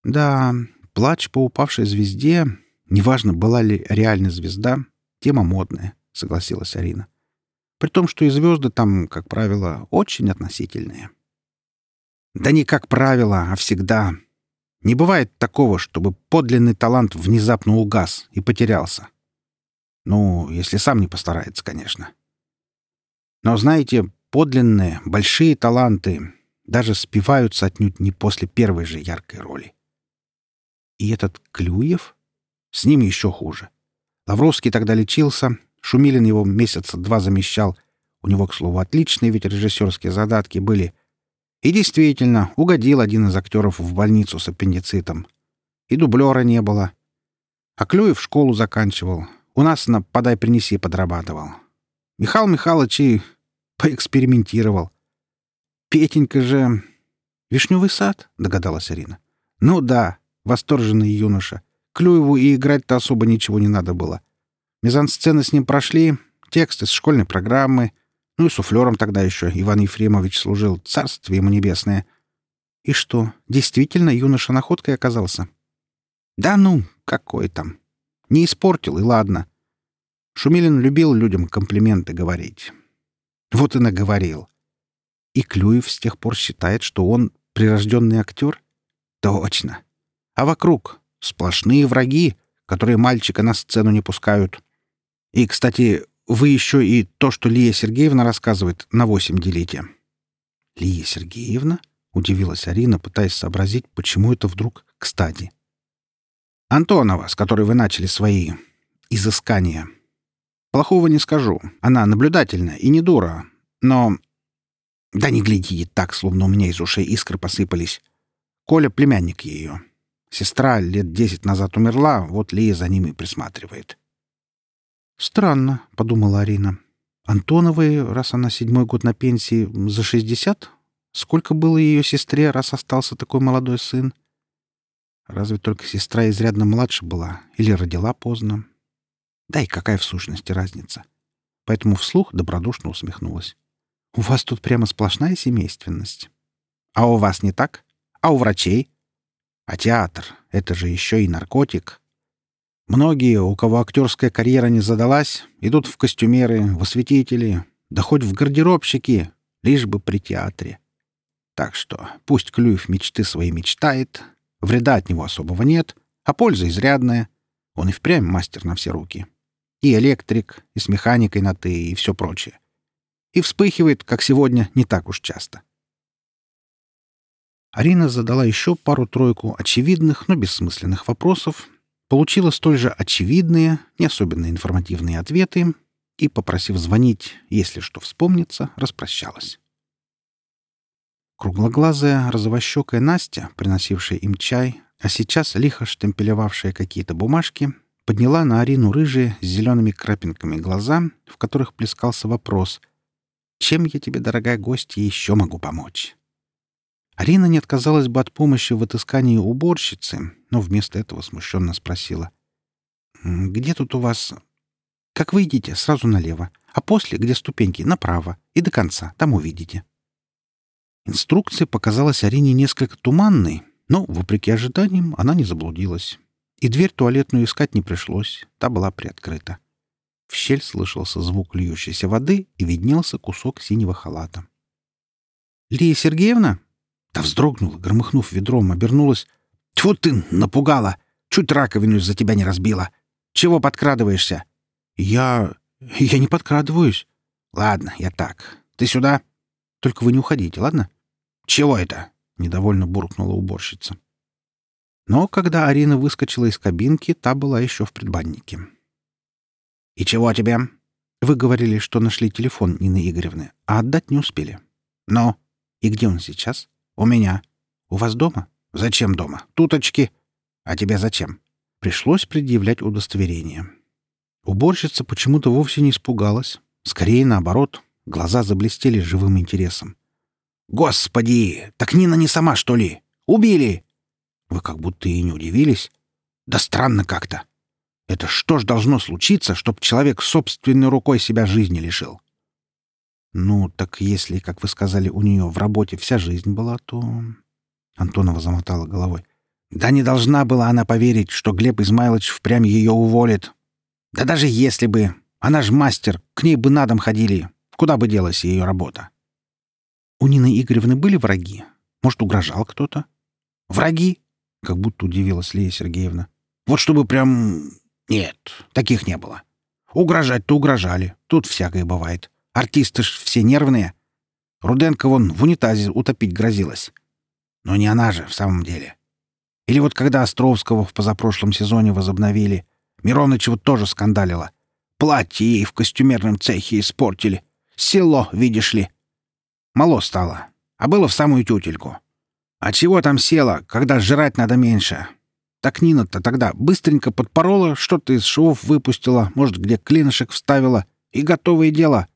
Да, плач по упавшей звезде, неважно, была ли реальная звезда, тема модная, согласилась Арина. При том, что и звезды там, как правило, очень относительные. Да не как правило, а всегда. Не бывает такого, чтобы подлинный талант внезапно угас и потерялся. Ну, если сам не постарается, конечно. Но знаете, подлинные, большие таланты даже спиваются отнюдь не после первой же яркой роли. И этот Клюев? С ним еще хуже. Лавровский тогда лечился, Шумилин его месяца два замещал. У него, к слову, отличные ведь режиссерские задатки были. И действительно, угодил один из актеров в больницу с аппендицитом. И дублера не было. А Клюев школу заканчивал. У нас на «подай-принеси» подрабатывал. Михаил Михайлович и поэкспериментировал. Петенька же... «Вишневый сад?» — догадалась Арина. «Ну да, восторженный юноша. Клюеву и играть-то особо ничего не надо было. Мизансцены с ним прошли, тексты с школьной программы, ну и суфлером тогда еще Иван Ефремович служил, царствие ему небесное. И что, действительно юноша находкой оказался? Да ну, какой там. Не испортил, и ладно. Шумилин любил людям комплименты говорить. Вот и наговорил. И Клюев с тех пор считает, что он прирожденный актер? Точно. А вокруг сплошные враги, которые мальчика на сцену не пускают. И, кстати, вы еще и то, что Лия Сергеевна рассказывает, на восемь делите. Лия Сергеевна? Удивилась Арина, пытаясь сообразить, почему это вдруг кстати. Антонова, с которой вы начали свои изыскания. Плохого не скажу. Она наблюдательная и не дура. Но... Да не гляди так, словно у меня из ушей искры посыпались. Коля — племянник ее. Сестра лет десять назад умерла, вот Лия за ними присматривает. «Странно», — подумала Арина. «Антоновой, раз она седьмой год на пенсии, за шестьдесят? Сколько было ее сестре, раз остался такой молодой сын? Разве только сестра изрядно младше была или родила поздно? Да и какая в сущности разница? Поэтому вслух добродушно усмехнулась. У вас тут прямо сплошная семейственность. А у вас не так? А у врачей? А театр — это же еще и наркотик. Многие, у кого актерская карьера не задалась, идут в костюмеры, в осветители, да хоть в гардеробщики, лишь бы при театре. Так что пусть Клюев мечты свои мечтает, вреда от него особого нет, а польза изрядная. Он и впрямь мастер на все руки и электрик, и с механикой на «ты», и все прочее. И вспыхивает, как сегодня, не так уж часто. Арина задала еще пару-тройку очевидных, но бессмысленных вопросов, получила столь же очевидные, не особенно информативные ответы и, попросив звонить, если что вспомнится, распрощалась. Круглоглазая, розовощекая Настя, приносившая им чай, а сейчас лихо штемпелевавшая какие-то бумажки, подняла на Арину рыжие с зелеными крапинками глаза, в которых плескался вопрос «Чем я тебе, дорогая гостья, еще могу помочь?» Арина не отказалась бы от помощи в отыскании уборщицы, но вместо этого смущенно спросила «Где тут у вас...» «Как вы идите, сразу налево, а после, где ступеньки, направо и до конца, там увидите». Инструкция показалась Арине несколько туманной, но, вопреки ожиданиям, она не заблудилась и дверь туалетную искать не пришлось, та была приоткрыта. В щель слышался звук льющейся воды и виднелся кусок синего халата. «Лия Сергеевна?» Та вздрогнула, громыхнув ведром, обернулась. «Тьфу ты, напугала! Чуть раковину из-за тебя не разбила! Чего подкрадываешься?» «Я... я не подкрадываюсь». «Ладно, я так. Ты сюда?» «Только вы не уходите, ладно?» «Чего это?» — недовольно буркнула уборщица. Но когда Арина выскочила из кабинки, та была еще в предбаннике. «И чего тебе?» «Вы говорили, что нашли телефон Нины Игоревны, а отдать не успели». «Ну? И где он сейчас?» «У меня». «У вас дома?» «Зачем дома? Туточки». «А тебе зачем?» Пришлось предъявлять удостоверение. Уборщица почему-то вовсе не испугалась. Скорее, наоборот, глаза заблестели живым интересом. «Господи! Так Нина не сама, что ли? Убили!» Вы как будто и не удивились. Да странно как-то. Это что ж должно случиться, чтоб человек собственной рукой себя жизни лишил? Ну, так если, как вы сказали, у нее в работе вся жизнь была, то... Антонова замотала головой. Да не должна была она поверить, что Глеб Измайлович впрямь ее уволит. Да даже если бы. Она ж мастер, к ней бы на дом ходили. Куда бы делась ее работа? У Нины Игоревны были враги? Может, угрожал кто-то? Враги? Как будто удивилась Лия Сергеевна. Вот чтобы прям... Нет, таких не было. Угрожать-то угрожали. Тут всякое бывает. Артисты ж все нервные. Руденко вон в унитазе утопить грозилась. Но не она же в самом деле. Или вот когда Островского в позапрошлом сезоне возобновили, Миронычева тоже скандалила. Платье ей в костюмерном цехе испортили. Село, видишь ли. Мало стало, а было в самую тютельку. А чего там села, когда жрать надо меньше? Так Нина-то тогда быстренько подпорола, что-то из швов выпустила, может, где клинышек вставила, и готовое дело.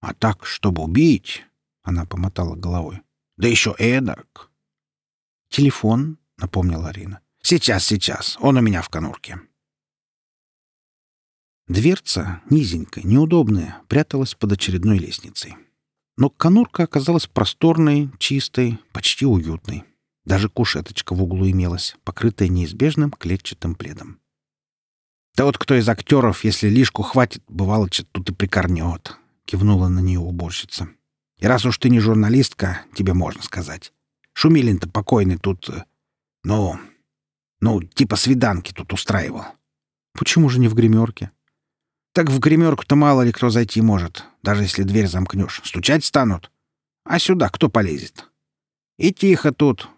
А так, чтобы убить, она помотала головой. Да еще эдак. Телефон, напомнила Арина. Сейчас, сейчас, он у меня в конурке. Дверца, низенькая, неудобная, пряталась под очередной лестницей. Но конурка оказалась просторной, чистой, почти уютной. Даже кушеточка в углу имелась, покрытая неизбежным клетчатым пледом. «Да вот кто из актеров, если лишку хватит, бывало, тут и прикорнет», — кивнула на нее уборщица. «И раз уж ты не журналистка, тебе можно сказать. Шумилин-то покойный тут... Э, ну... Ну, типа свиданки тут устраивал». «Почему же не в гримерке?» Так в гримерку-то мало ли кто зайти может, даже если дверь замкнешь. Стучать станут. А сюда кто полезет? И тихо тут.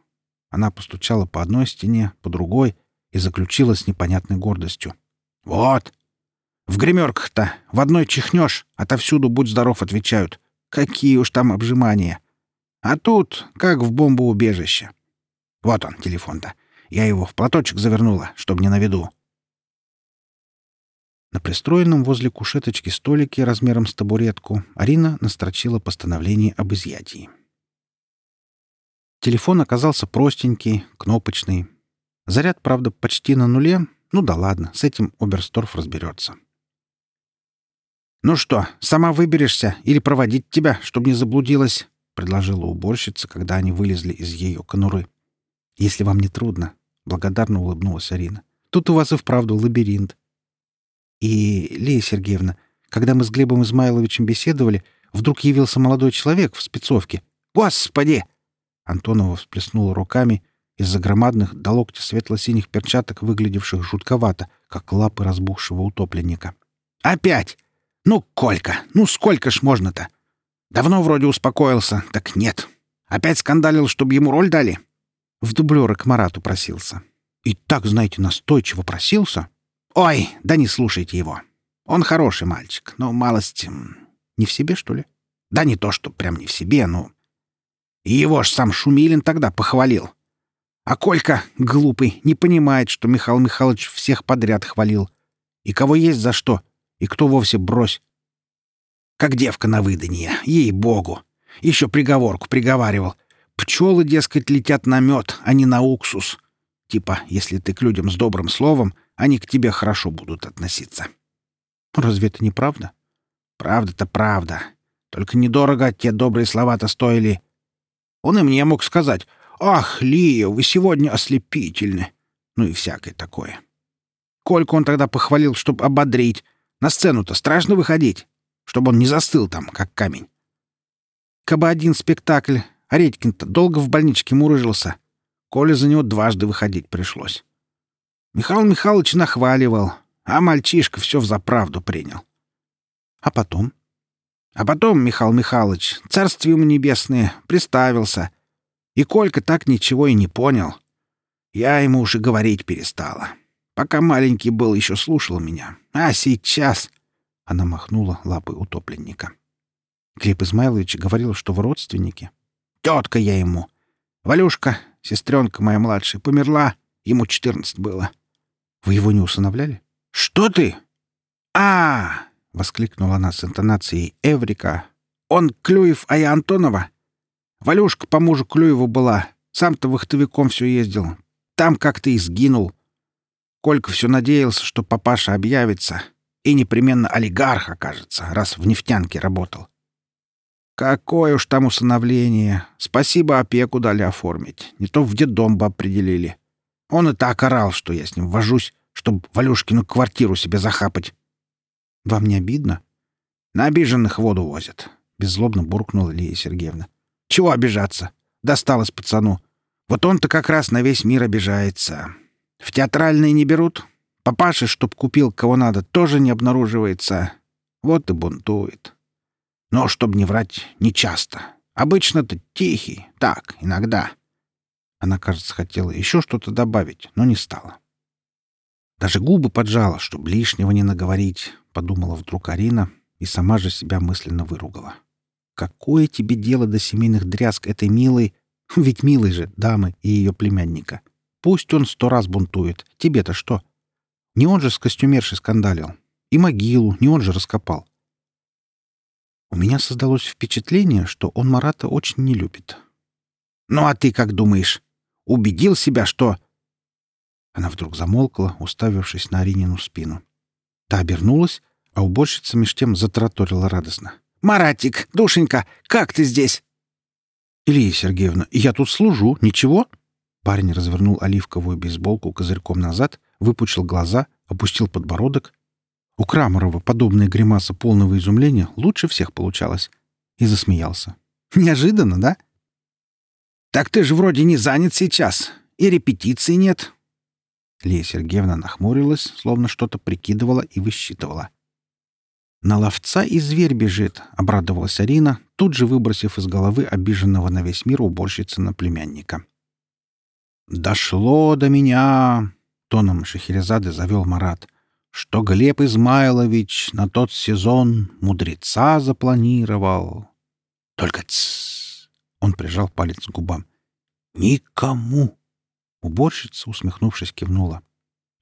Она постучала по одной стене, по другой и заключила с непонятной гордостью. Вот. В гримерках-то в одной чихнешь, отовсюду будь здоров отвечают. Какие уж там обжимания. А тут, как в бомбоубежище. Вот он, телефон-то. Я его в платочек завернула, чтобы не на виду. На пристроенном возле кушеточки столике размером с табуретку Арина настрочила постановление об изъятии. Телефон оказался простенький, кнопочный. Заряд, правда, почти на нуле. Ну да ладно, с этим Оберсторф разберется. «Ну что, сама выберешься или проводить тебя, чтобы не заблудилась?» — предложила уборщица, когда они вылезли из ее конуры. «Если вам не трудно», — благодарно улыбнулась Арина. «Тут у вас и вправду лабиринт. И, Лея Сергеевна, когда мы с Глебом Измайловичем беседовали, вдруг явился молодой человек в спецовке. «Господи!» Антонова всплеснула руками из-за громадных до локтя светло-синих перчаток, выглядевших жутковато, как лапы разбухшего утопленника. «Опять! Ну, Колька, ну сколько ж можно-то? Давно вроде успокоился, так нет. Опять скандалил, чтобы ему роль дали?» В дублера к Марату просился. И так, знаете, настойчиво просился, «Ой, да не слушайте его. Он хороший мальчик, но малость... Не в себе, что ли? Да не то, что прям не в себе, но... И его ж сам Шумилин тогда похвалил. А Колька, глупый, не понимает, что Михаил Михайлович всех подряд хвалил. И кого есть за что, и кто вовсе брось. Как девка на выданье, ей-богу. Еще приговорку приговаривал. Пчелы, дескать, летят на мед, а не на уксус. Типа, если ты к людям с добрым словом — они к тебе хорошо будут относиться. Разве это не правда? Правда-то правда. Только недорого те добрые слова-то стоили. Он и мне мог сказать, «Ах, Лия, вы сегодня ослепительны!» Ну и всякое такое. Кольку он тогда похвалил, чтобы ободрить. На сцену-то страшно выходить, чтобы он не застыл там, как камень. Кабы один спектакль, а Редькин-то долго в больничке мурыжился. Коля за него дважды выходить пришлось. Михаил Михайлович нахваливал, а мальчишка все взаправду принял. А потом? А потом Михаил Михайлович, царствие ему небесное, приставился. И Колька так ничего и не понял. Я ему уже говорить перестала. Пока маленький был, еще слушал меня. А сейчас...» Она махнула лапой утопленника. Глеб Измайлович говорил, что в родственнике. «Тетка я ему. Валюшка, сестренка моя младшая, померла. Ему четырнадцать было. Вы его не усыновляли?» «Что ты?» «А!» — воскликнула она с интонацией «Эврика». «Он Клюев, а я Антонова. Валюшка по мужу Клюеву была. Сам-то вахтовиком все ездил. Там как-то и сгинул. Колька все надеялся, что папаша объявится и непременно олигарх окажется, раз в нефтянке работал. Какое уж там усыновление. Спасибо, опеку дали оформить. Не то в детдом бы определили. Он и так орал, что я с ним вожусь, чтобы Валюшкину квартиру себе захапать. Вам не обидно? На обиженных воду возят. Беззлобно буркнула Лия Сергеевна. Чего обижаться? Досталось пацану. Вот он-то как раз на весь мир обижается. В театральные не берут. Папаша, чтоб купил кого надо, тоже не обнаруживается. Вот и бунтует. Но, чтоб не врать, не часто. Обычно-то тихий, так, иногда. Она, кажется, хотела еще что-то добавить, но не стала. Даже губы поджала, чтобы лишнего не наговорить, подумала вдруг Арина и сама же себя мысленно выругала. Какое тебе дело до семейных дрязг этой милой, ведь милой же дамы и ее племянника? Пусть он сто раз бунтует. Тебе-то что? Не он же с костюмершей скандалил. И могилу не он же раскопал. У меня создалось впечатление, что он Марата очень не любит. «Ну а ты как думаешь? Убедил себя, что...» Она вдруг замолкла, уставившись на Аринину спину. Та обернулась, а уборщица меж тем затраторила радостно. «Маратик, душенька, как ты здесь?» «Илья Сергеевна, я тут служу, ничего?» Парень развернул оливковую бейсболку козырьком назад, выпучил глаза, опустил подбородок. У Крамарова подобная гримаса полного изумления лучше всех получалась. И засмеялся. «Неожиданно, да?» «Так ты же вроде не занят сейчас. И репетиции нет». Лия Сергеевна нахмурилась, словно что-то прикидывала и высчитывала. «На ловца и зверь бежит», — обрадовалась Арина, тут же выбросив из головы обиженного на весь мир уборщицы на племянника. «Дошло до меня», — тоном Шахерезады завел Марат, «что Глеб Измайлович на тот сезон мудреца запланировал». «Только тссс!» — он прижал палец к губам. «Никому!» — уборщица, усмехнувшись, кивнула.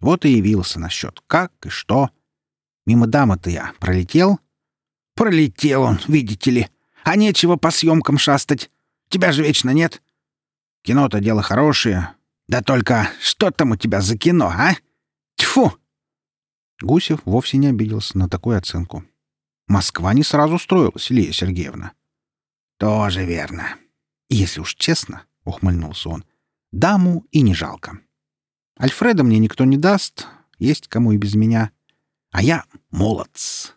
«Вот и явился насчет как и что. Мимо дамы-то я пролетел?» «Пролетел он, видите ли. А нечего по съемкам шастать. Тебя же вечно нет. Кино-то дело хорошее, да только что там у тебя за кино, а? Тьфу!» Гусев вовсе не обиделся на такую оценку. Москва не сразу строилась, Лия Сергеевна. «Тоже верно. Если уж честно, — ухмыльнулся он, — даму и не жалко. Альфреда мне никто не даст, есть кому и без меня. А я молодц!»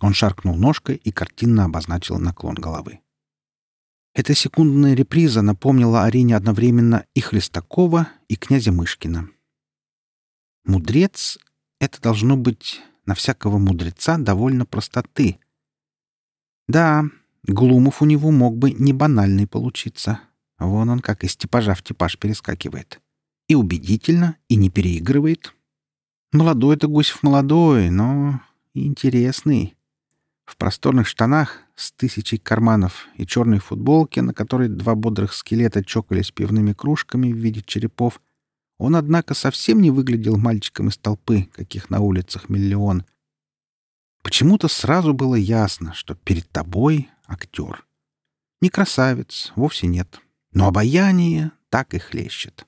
Он шаркнул ножкой и картинно обозначил наклон головы. Эта секундная реприза напомнила Арине одновременно и Хлестакова, и князя Мышкина. Мудрец — это должно быть на всякого мудреца довольно простоты. Да, Глумов у него мог бы не банальный получиться. Вон он как из типажа в типаж перескакивает. И убедительно, и не переигрывает. Молодой-то Гусев молодой, но интересный. В просторных штанах с тысячей карманов и черной футболке, на которой два бодрых скелета чокались пивными кружками в виде черепов, он, однако, совсем не выглядел мальчиком из толпы, каких на улицах миллион. Почему-то сразу было ясно, что перед тобой актер. Не красавец, вовсе нет. Но обаяние так и хлещет.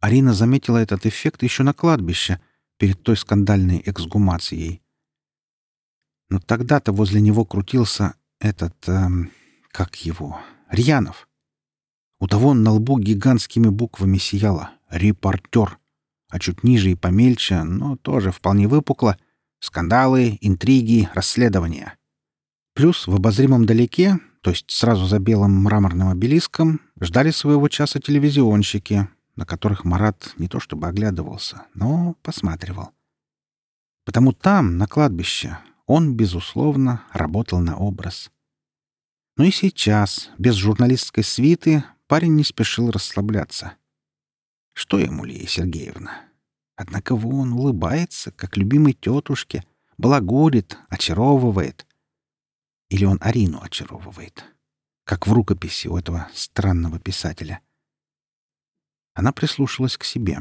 Арина заметила этот эффект еще на кладбище, перед той скандальной эксгумацией. Но тогда-то возле него крутился этот... Эм, как его? Рьянов. У того на лбу гигантскими буквами сияло «Репортер», а чуть ниже и помельче, но тоже вполне выпукло, Скандалы, интриги, расследования. Плюс в обозримом далеке, то есть сразу за белым мраморным обелиском, ждали своего часа телевизионщики, на которых Марат не то чтобы оглядывался, но посматривал. Потому там, на кладбище, он, безусловно, работал на образ. Но и сейчас, без журналистской свиты, парень не спешил расслабляться. Что ему, Лия Сергеевна? Однако вон улыбается, как любимой тетушке, благурит, очаровывает. Или он Арину очаровывает, как в рукописи у этого странного писателя. Она прислушалась к себе.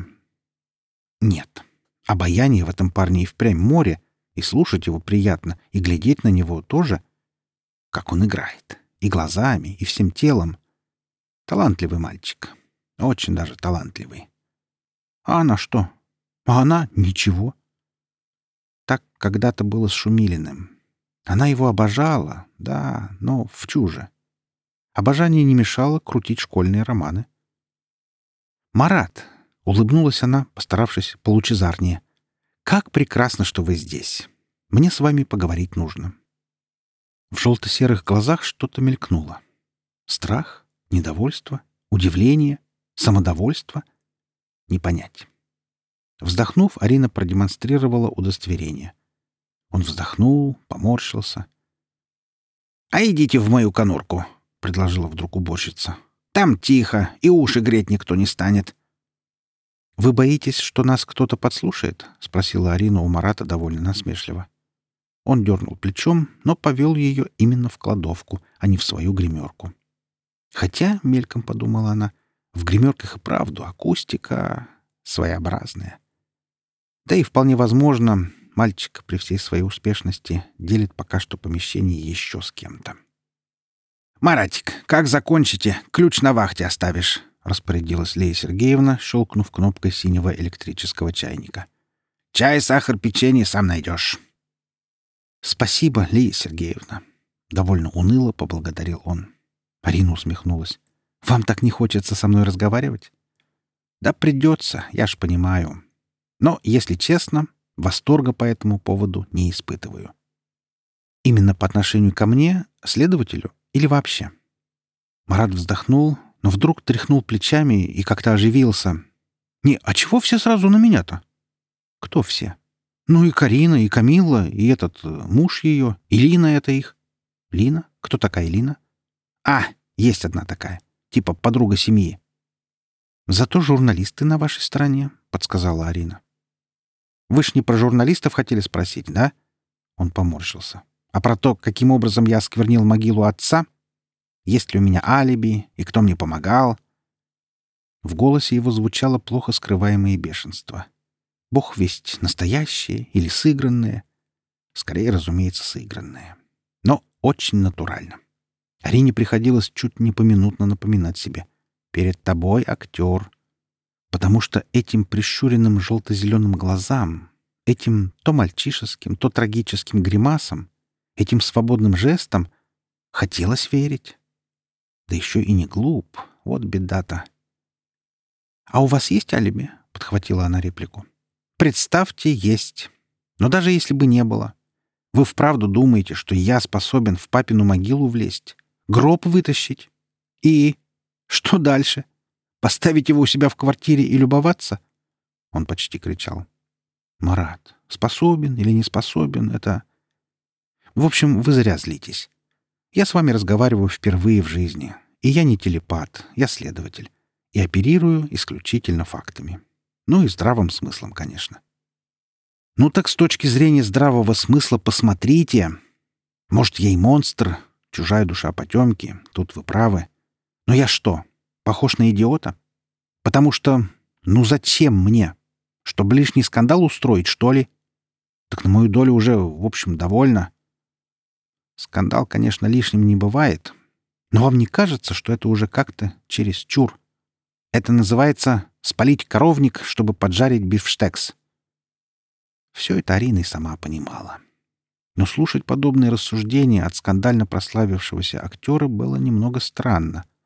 Нет, обаяние в этом парне и впрямь море, и слушать его приятно, и глядеть на него тоже. Как он играет. И глазами, и всем телом. Талантливый мальчик. Очень даже талантливый. А она что? А она — ничего. Так когда-то было с Шумилиным. Она его обожала, да, но в чуже. Обожание не мешало крутить школьные романы. «Марат!» — улыбнулась она, постаравшись получезарнее. «Как прекрасно, что вы здесь. Мне с вами поговорить нужно». В желто-серых глазах что-то мелькнуло. Страх, недовольство, удивление, самодовольство. Не понять. Вздохнув, Арина продемонстрировала удостоверение. Он вздохнул, поморщился. «А идите в мою конурку», — предложила вдруг уборщица. «Там тихо, и уши греть никто не станет». «Вы боитесь, что нас кто-то подслушает?» — спросила Арина у Марата довольно насмешливо. Он дернул плечом, но повел ее именно в кладовку, а не в свою гримерку. Хотя, — мельком подумала она, — в гримерках и правду акустика своеобразная. Да и вполне возможно, мальчик при всей своей успешности делит пока что помещение еще с кем-то. «Маратик, как закончите, ключ на вахте оставишь», — распорядилась Лея Сергеевна, щелкнув кнопкой синего электрического чайника. «Чай, сахар, печенье сам найдешь». «Спасибо, Лея Сергеевна», — довольно уныло поблагодарил он. Арина усмехнулась. «Вам так не хочется со мной разговаривать?» «Да придется, я ж понимаю. Но, если честно, восторга по этому поводу не испытываю. Именно по отношению ко мне, следователю или вообще? Марат вздохнул, но вдруг тряхнул плечами и как-то оживился. «Не, а чего все сразу на меня-то?» «Кто все?» «Ну и Карина, и Камилла, и этот э, муж ее, и Лина это их». «Лина? Кто такая Лина?» «А, есть одна такая, типа подруга семьи». «Зато журналисты на вашей стороне», — подсказала Арина. Вы ж не про журналистов хотели спросить, да?» Он поморщился. «А про то, каким образом я осквернил могилу отца? Есть ли у меня алиби? И кто мне помогал?» В голосе его звучало плохо скрываемое бешенство. Бог весть, настоящее или сыгранное? Скорее, разумеется, сыгранное. Но очень натурально. Арине приходилось чуть не поминутно напоминать себе. «Перед тобой актер, потому что этим прищуренным желто-зеленым глазам, этим то мальчишеским, то трагическим гримасом, этим свободным жестом хотелось верить. Да еще и не глуп. Вот беда-то. «А у вас есть алиби?» — подхватила она реплику. «Представьте, есть. Но даже если бы не было, вы вправду думаете, что я способен в папину могилу влезть, гроб вытащить? И что дальше?» Поставить его у себя в квартире и любоваться? Он почти кричал. Марат, способен или не способен, это... В общем, вы зря злитесь. Я с вами разговариваю впервые в жизни. И я не телепат, я следователь. И оперирую исключительно фактами. Ну и здравым смыслом, конечно. Ну так с точки зрения здравого смысла посмотрите. Может, я и монстр, чужая душа потемки, тут вы правы. Но я что, Похож на идиота? Потому что... Ну зачем мне? Чтобы лишний скандал устроить, что ли? Так на мою долю уже, в общем, довольно. Скандал, конечно, лишним не бывает. Но вам не кажется, что это уже как-то через чур? Это называется спалить коровник, чтобы поджарить бифштекс. Все это Арина и сама понимала. Но слушать подобные рассуждения от скандально прославившегося актера было немного странно —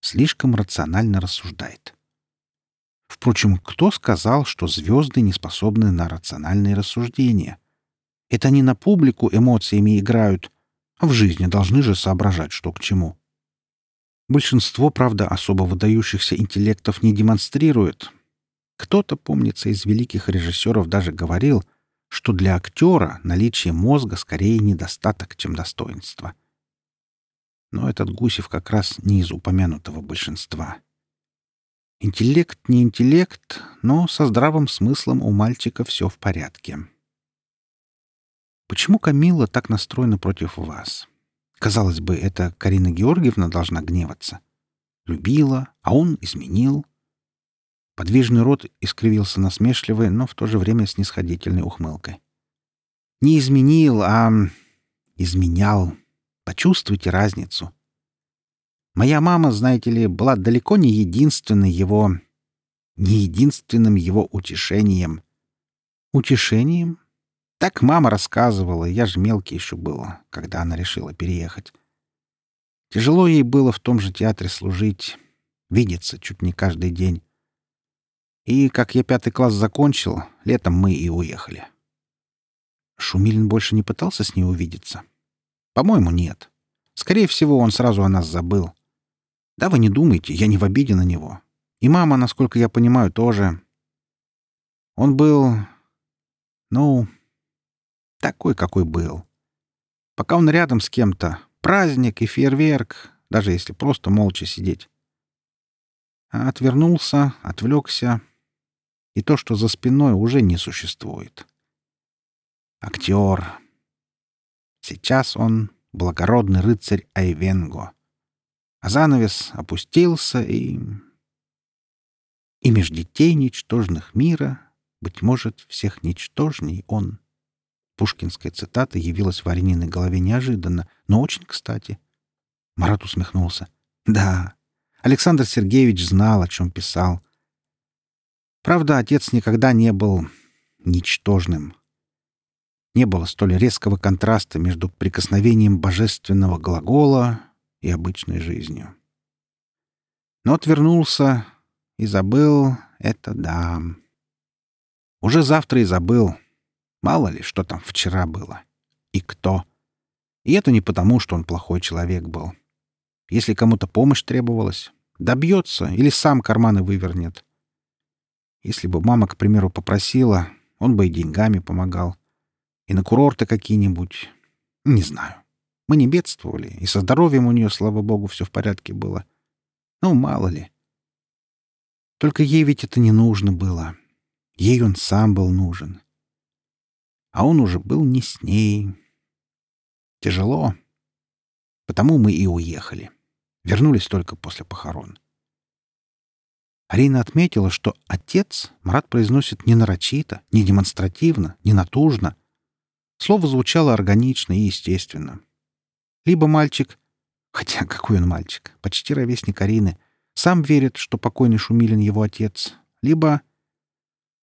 слишком рационально рассуждает. Впрочем, кто сказал, что звезды не способны на рациональные рассуждения? Это они на публику эмоциями играют, а в жизни должны же соображать, что к чему. Большинство, правда, особо выдающихся интеллектов не демонстрирует. Кто-то, помнится, из великих режиссеров даже говорил, что для актера наличие мозга скорее недостаток, чем достоинство. Но этот Гусев как раз не из упомянутого большинства. Интеллект не интеллект, но со здравым смыслом у мальчика все в порядке. Почему Камила так настроена против вас? Казалось бы, это Карина Георгиевна должна гневаться. Любила, а он изменил. Подвижный рот искривился насмешливой, но в то же время снисходительной ухмылкой. Не изменил, а изменял. Почувствуйте разницу. Моя мама, знаете ли, была далеко не единственной его... не единственным его утешением. Утешением? Так мама рассказывала, я же мелкий еще был, когда она решила переехать. Тяжело ей было в том же театре служить, видеться чуть не каждый день. И, как я пятый класс закончил, летом мы и уехали. Шумилин больше не пытался с ней увидеться? По-моему, нет. Скорее всего, он сразу о нас забыл. Да вы не думайте, я не в обиде на него. И мама, насколько я понимаю, тоже. Он был... Ну, такой, какой был. Пока он рядом с кем-то, праздник и фейерверк, даже если просто молча сидеть. А отвернулся, отвлекся, и то, что за спиной, уже не существует. Актер. Сейчас он благородный рыцарь Айвенго. А занавес опустился, и... И меж детей ничтожных мира, быть может, всех ничтожней он — Пушкинская цитата явилась в Арининой голове неожиданно, но очень кстати. Марат усмехнулся. «Да, Александр Сергеевич знал, о чем писал. Правда, отец никогда не был ничтожным. Не было столь резкого контраста между прикосновением божественного глагола и обычной жизнью. Но отвернулся и забыл это да. Уже завтра и забыл — Мало ли, что там вчера было. И кто. И это не потому, что он плохой человек был. Если кому-то помощь требовалась, добьется или сам карманы вывернет. Если бы мама, к примеру, попросила, он бы и деньгами помогал. И на курорты какие-нибудь. Не знаю. Мы не бедствовали, и со здоровьем у нее, слава богу, все в порядке было. Ну, мало ли. Только ей ведь это не нужно было. Ей он сам был нужен а он уже был не с ней. Тяжело. Потому мы и уехали. Вернулись только после похорон. Арина отметила, что отец Марат произносит не нарочито, не демонстративно, не натужно. Слово звучало органично и естественно. Либо мальчик, хотя какой он мальчик, почти ровесник Арины, сам верит, что покойный Шумилин его отец, либо...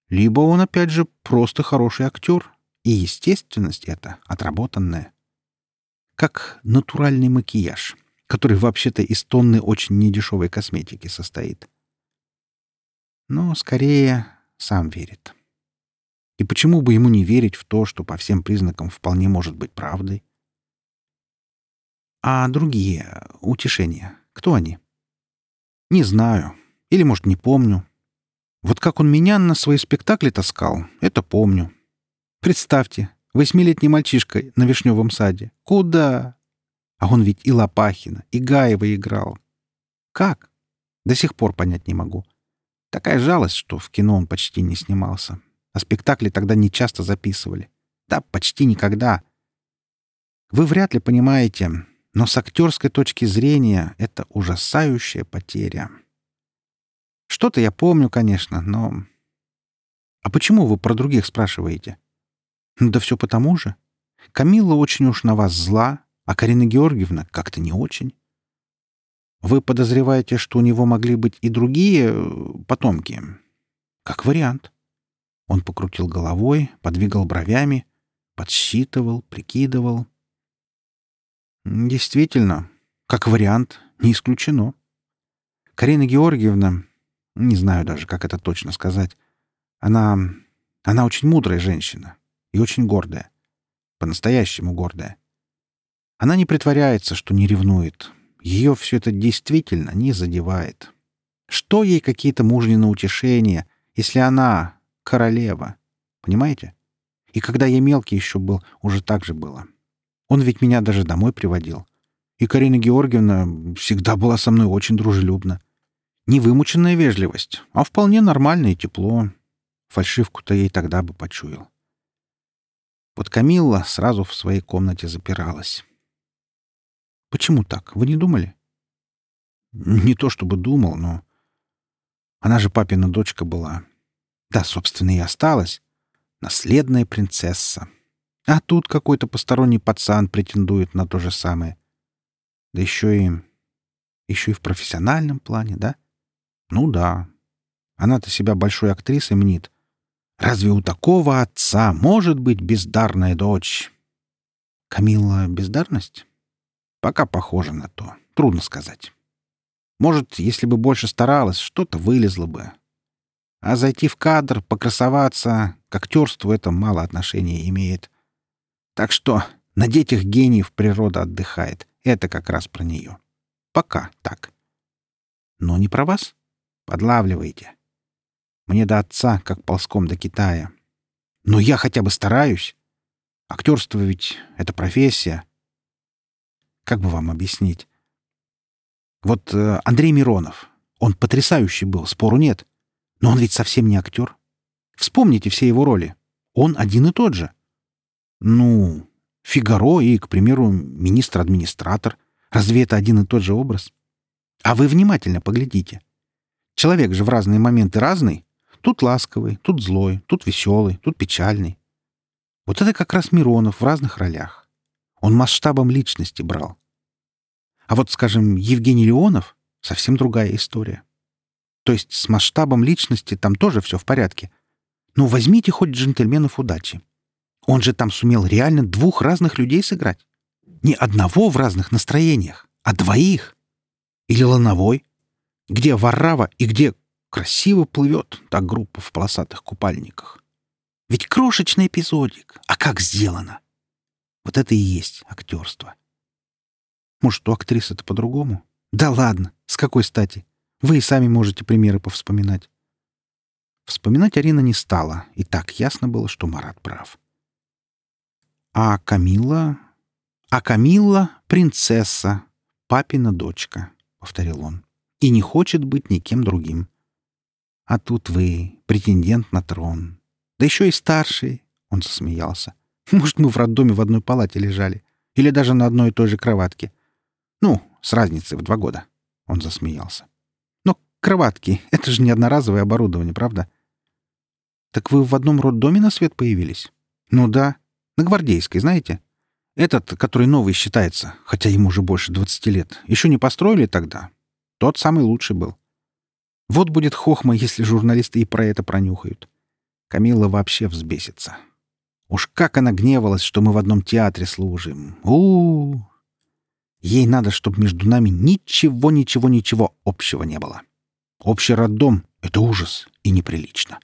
Либо он, опять же, просто хороший актер, и естественность эта отработанная. Как натуральный макияж, который вообще-то из тонны очень недешевой косметики состоит. Но скорее сам верит. И почему бы ему не верить в то, что по всем признакам вполне может быть правдой? А другие утешения, кто они? Не знаю. Или, может, не помню. Вот как он меня на свои спектакли таскал, это помню. Представьте, восьмилетний мальчишка на Вишневом саде. Куда? А он ведь и Лопахина, и Гаева играл. Как? До сих пор понять не могу. Такая жалость, что в кино он почти не снимался. А спектакли тогда не часто записывали. Да, почти никогда. Вы вряд ли понимаете, но с актерской точки зрения это ужасающая потеря. Что-то я помню, конечно, но... А почему вы про других спрашиваете? Да все потому же. Камила очень уж на вас зла, а Карина Георгиевна как-то не очень. Вы подозреваете, что у него могли быть и другие э, потомки? Как вариант. Он покрутил головой, подвигал бровями, подсчитывал, прикидывал. Действительно, как вариант, не исключено. Карина Георгиевна, не знаю даже, как это точно сказать, она... она очень мудрая женщина и очень гордая. по-настоящему гордая. Она не притворяется, что не ревнует. Ее все это действительно не задевает. Что ей какие-то мужнины утешения, если она королева? Понимаете? И когда я мелкий еще был, уже так же было. Он ведь меня даже домой приводил. И Карина Георгиевна всегда была со мной очень дружелюбна. Не вымученная вежливость, а вполне нормальное тепло. Фальшивку-то ей тогда бы почуял. Вот Камилла сразу в своей комнате запиралась. Почему так? Вы не думали? Не то чтобы думал, но... Она же папина дочка была. Да, собственно, и осталась. Наследная принцесса. А тут какой-то посторонний пацан претендует на то же самое. Да еще и... Еще и в профессиональном плане, да? Ну да. Она-то себя большой актрисой мнит. Разве у такого отца может быть бездарная дочь? Камилла бездарность? Пока похоже на то. Трудно сказать. Может, если бы больше старалась, что-то вылезло бы. А зайти в кадр, покрасоваться, к актерству это мало отношения имеет. Так что на детях гениев природа отдыхает. Это как раз про нее. Пока так. Но не про вас. Подлавливаете. Мне до отца, как ползком до Китая. Но я хотя бы стараюсь. Актерство ведь — это профессия. Как бы вам объяснить? Вот э, Андрей Миронов. Он потрясающий был, спору нет. Но он ведь совсем не актер. Вспомните все его роли. Он один и тот же. Ну, Фигаро и, к примеру, министр-администратор. Разве это один и тот же образ? А вы внимательно поглядите. Человек же в разные моменты разный. Тут ласковый, тут злой, тут веселый, тут печальный. Вот это как раз Миронов в разных ролях. Он масштабом личности брал. А вот, скажем, Евгений Леонов — совсем другая история. То есть с масштабом личности там тоже все в порядке. Ну, возьмите хоть джентльменов удачи. Он же там сумел реально двух разных людей сыграть. Не одного в разных настроениях, а двоих. Или Лановой, где Варрава и где красиво плывет та группа в полосатых купальниках. Ведь крошечный эпизодик, а как сделано? Вот это и есть актерство. Может, у актрисы это по-другому? Да ладно, с какой стати? Вы и сами можете примеры повспоминать. Вспоминать Арина не стала, и так ясно было, что Марат прав. А Камилла... А Камилла — принцесса, папина дочка, — повторил он, — и не хочет быть никем другим. А тут вы, претендент на трон. Да еще и старший, — он засмеялся. Может, мы в роддоме в одной палате лежали. Или даже на одной и той же кроватке. Ну, с разницей в два года. Он засмеялся. Кроватки — это же не одноразовое оборудование, правда? Так вы в одном роддоме на свет появились? Ну да, на Гвардейской, знаете? Этот, который новый считается, хотя ему уже больше двадцати лет, еще не построили тогда. Тот самый лучший был. Вот будет хохма, если журналисты и про это пронюхают. Камила вообще взбесится. Уж как она гневалась, что мы в одном театре служим. у, -у, -у. Ей надо, чтобы между нами ничего, ничего, ничего общего не было. Общий роддом — это ужас и неприлично.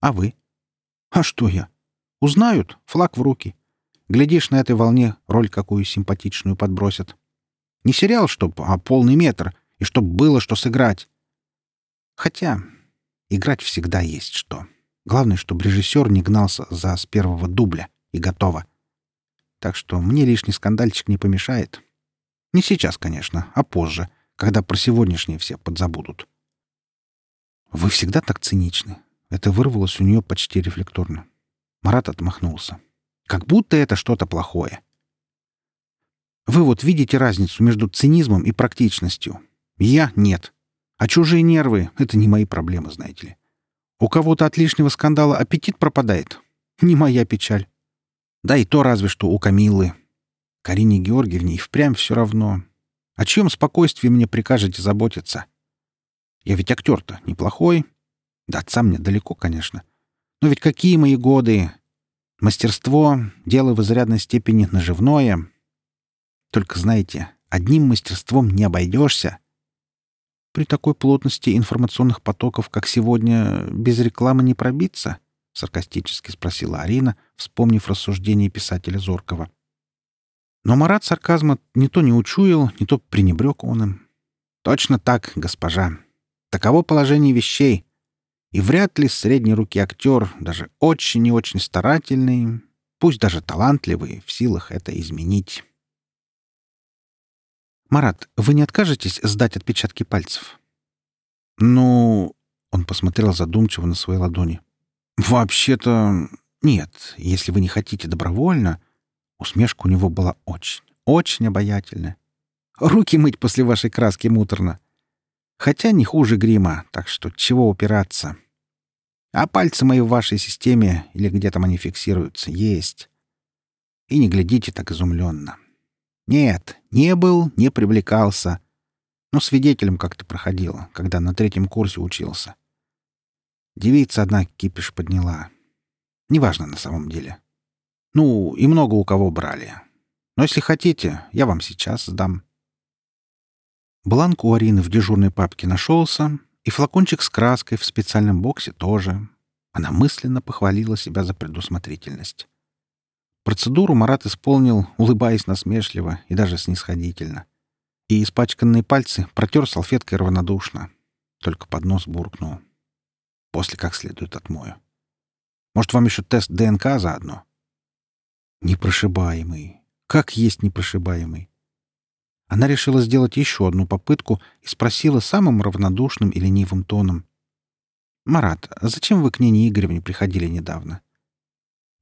А вы? А что я? Узнают, флаг в руки. Глядишь, на этой волне роль какую симпатичную подбросят. Не сериал, чтоб, а полный метр, и чтоб было что сыграть. Хотя играть всегда есть что. Главное, чтобы режиссер не гнался за с первого дубля, и готово. Так что мне лишний скандальчик не помешает. Не сейчас, конечно, а позже, когда про сегодняшнее все подзабудут. Вы всегда так циничны. Это вырвалось у нее почти рефлекторно. Марат отмахнулся. Как будто это что-то плохое. Вы вот видите разницу между цинизмом и практичностью. Я — нет. А чужие нервы — это не мои проблемы, знаете ли. У кого-то от лишнего скандала аппетит пропадает. Не моя печаль. Да и то разве что у Камиллы. Карине Георгиевне и впрямь все равно. О чьем спокойствии мне прикажете заботиться? Я ведь актер-то неплохой. Да отца мне далеко, конечно. Но ведь какие мои годы! Мастерство — дело в изрядной степени наживное. Только, знаете, одним мастерством не обойдешься. При такой плотности информационных потоков, как сегодня, без рекламы не пробиться, — саркастически спросила Арина, вспомнив рассуждение писателя Зоркова. Но Марат сарказма не то не учуял, не то пренебрег он им. «Точно так, госпожа. Таково положение вещей. И вряд ли средней руки актер, даже очень и очень старательный, пусть даже талантливый, в силах это изменить». «Марат, вы не откажетесь сдать отпечатки пальцев?» «Ну...» — он посмотрел задумчиво на свои ладони. «Вообще-то... Нет, если вы не хотите добровольно...» Усмешка у него была очень, очень обаятельная. «Руки мыть после вашей краски муторно. Хотя не хуже грима, так что чего упираться? А пальцы мои в вашей системе, или где там они фиксируются, есть. И не глядите так изумленно. Нет, не был, не привлекался. Но свидетелем как-то проходил, когда на третьем курсе учился. Девица одна кипиш подняла. Неважно на самом деле. Ну, и много у кого брали. Но если хотите, я вам сейчас сдам. Бланк у Арины в дежурной папке нашелся, и флакончик с краской в специальном боксе тоже. Она мысленно похвалила себя за предусмотрительность. Процедуру Марат исполнил, улыбаясь насмешливо и даже снисходительно. И испачканные пальцы протер салфеткой равнодушно. Только под нос буркнул. После как следует отмою. Может, вам еще тест ДНК заодно? Непрошибаемый. Как есть непрошибаемый. Она решила сделать еще одну попытку и спросила самым равнодушным и ленивым тоном. «Марат, а зачем вы к Нине Игоревне приходили недавно?»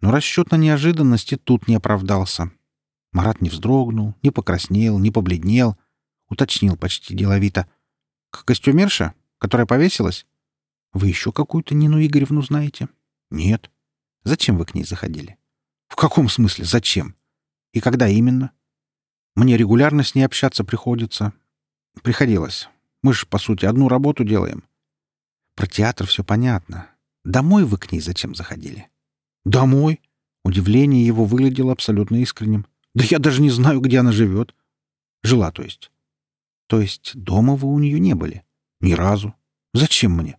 Но расчет на неожиданности тут не оправдался. Марат не вздрогнул, не покраснел, не побледнел. Уточнил почти деловито. «К костюмерша, которая повесилась? Вы еще какую-то Нину Игоревну знаете?» «Нет». «Зачем вы к ней заходили?» «В каком смысле зачем? И когда именно?» «Мне регулярно с ней общаться приходится». «Приходилось. Мы же, по сути, одну работу делаем». «Про театр все понятно. Домой вы к ней зачем заходили?» «Домой?» Удивление его выглядело абсолютно искренним. «Да я даже не знаю, где она живет». «Жила, то есть». «То есть дома вы у нее не были?» «Ни разу. Зачем мне?»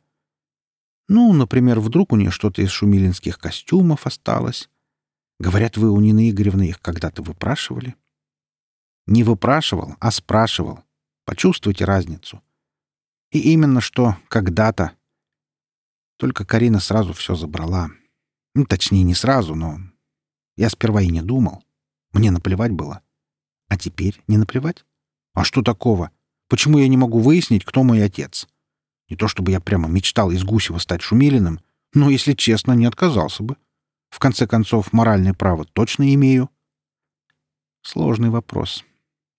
«Ну, например, вдруг у нее что-то из шумилинских костюмов осталось. Говорят, вы у Нины Игоревны их когда-то выпрашивали. Не выпрашивал, а спрашивал. Почувствуйте разницу. И именно что когда-то. Только Карина сразу все забрала. Ну, точнее, не сразу, но... Я сперва и не думал. Мне наплевать было. А теперь не наплевать? А что такого? Почему я не могу выяснить, кто мой отец? Не то чтобы я прямо мечтал из Гусева стать Шумилиным, но, если честно, не отказался бы. В конце концов, моральное право точно имею. Сложный вопрос.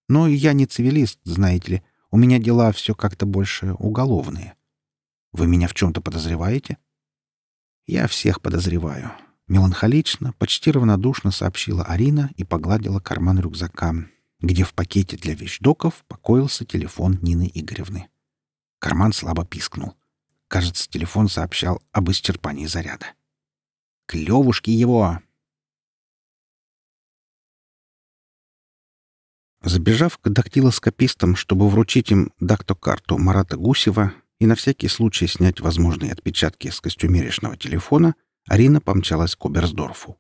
Но я не цивилист, знаете ли. У меня дела все как-то больше уголовные. Вы меня в чем-то подозреваете? Я всех подозреваю. Меланхолично, почти равнодушно сообщила Арина и погладила карман рюкзака, где в пакете для вещдоков покоился телефон Нины Игоревны. Карман слабо пискнул. Кажется, телефон сообщал об исчерпании заряда. Клевушки его!» Забежав к дактилоскопистам, чтобы вручить им дактокарту Марата Гусева и на всякий случай снять возможные отпечатки с костюмеришного телефона, Арина помчалась к Оберсдорфу.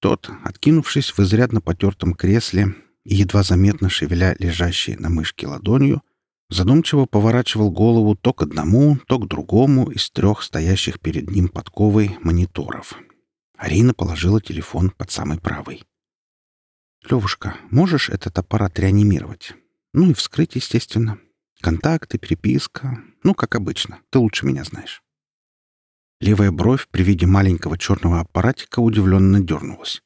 Тот, откинувшись в изрядно потертом кресле и едва заметно шевеля лежащей на мышке ладонью, задумчиво поворачивал голову то к одному, то к другому из трех стоящих перед ним подковой мониторов. Арина положила телефон под самый правый. «Левушка, можешь этот аппарат реанимировать? Ну и вскрыть, естественно. Контакты, переписка. Ну, как обычно. Ты лучше меня знаешь». Левая бровь при виде маленького черного аппаратика удивленно дернулась.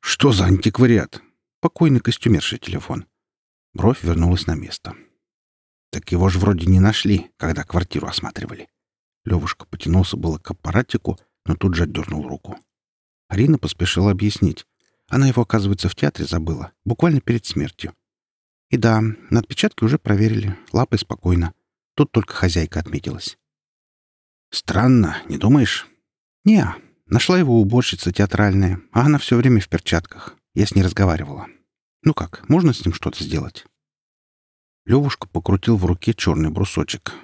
«Что за антиквариат?» «Покойный костюмерший телефон». Бровь вернулась на место. Так его же вроде не нашли, когда квартиру осматривали. Левушка потянулся было к аппаратику, но тут же отдернул руку. Арина поспешила объяснить. Она его, оказывается, в театре забыла, буквально перед смертью. И да, на отпечатки уже проверили, лапы спокойно. Тут только хозяйка отметилась. «Странно, не думаешь?» «Не, нашла его уборщица театральная, а она все время в перчатках. Я с ней разговаривала. Ну как, можно с ним что-то сделать?» Левушка покрутил в руке черный брусочек.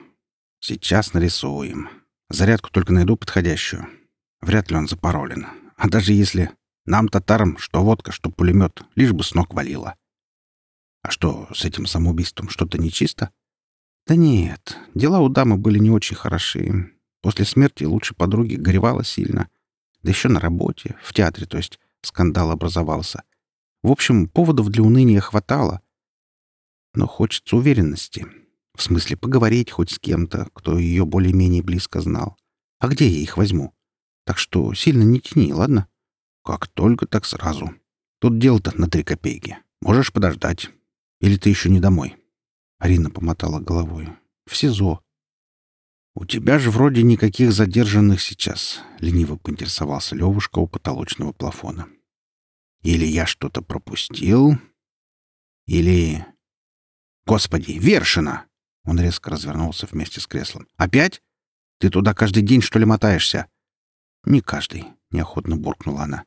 «Сейчас нарисуем. Зарядку только найду подходящую. Вряд ли он запаролен. А даже если нам, татарам, что водка, что пулемет, лишь бы с ног валило. А что, с этим самоубийством что-то нечисто? Да нет, дела у дамы были не очень хороши. После смерти лучшей подруги горевала сильно. Да еще на работе, в театре, то есть, скандал образовался. В общем, поводов для уныния хватало. Но хочется уверенности. В смысле, поговорить хоть с кем-то, кто ее более-менее близко знал. А где я их возьму? Так что сильно не тяни, ладно? Как только, так сразу. Тут дело-то на три копейки. Можешь подождать. Или ты еще не домой?» Арина помотала головой. «В СИЗО». «У тебя же вроде никаких задержанных сейчас», — лениво поинтересовался Левушка у потолочного плафона. «Или я что-то пропустил, или...» «Господи, Вершина!» Он резко развернулся вместе с креслом. «Опять? Ты туда каждый день, что ли, мотаешься?» «Не каждый», — неохотно буркнула она.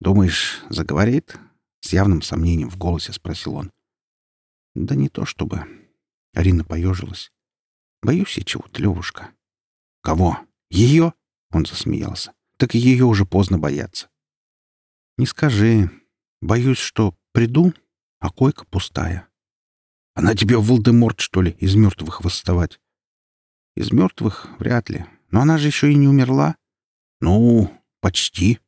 «Думаешь, заговорит?» — с явным сомнением в голосе спросил он. Да не то чтобы. Арина поежилась. Боюсь я чего-то, Левушка. Кого? Ее? Он засмеялся. Так ее уже поздно бояться. Не скажи. Боюсь, что приду, а койка пустая. Она тебе Волдеморт, что ли, из мертвых восставать? Из мертвых вряд ли. Но она же еще и не умерла. Ну, почти.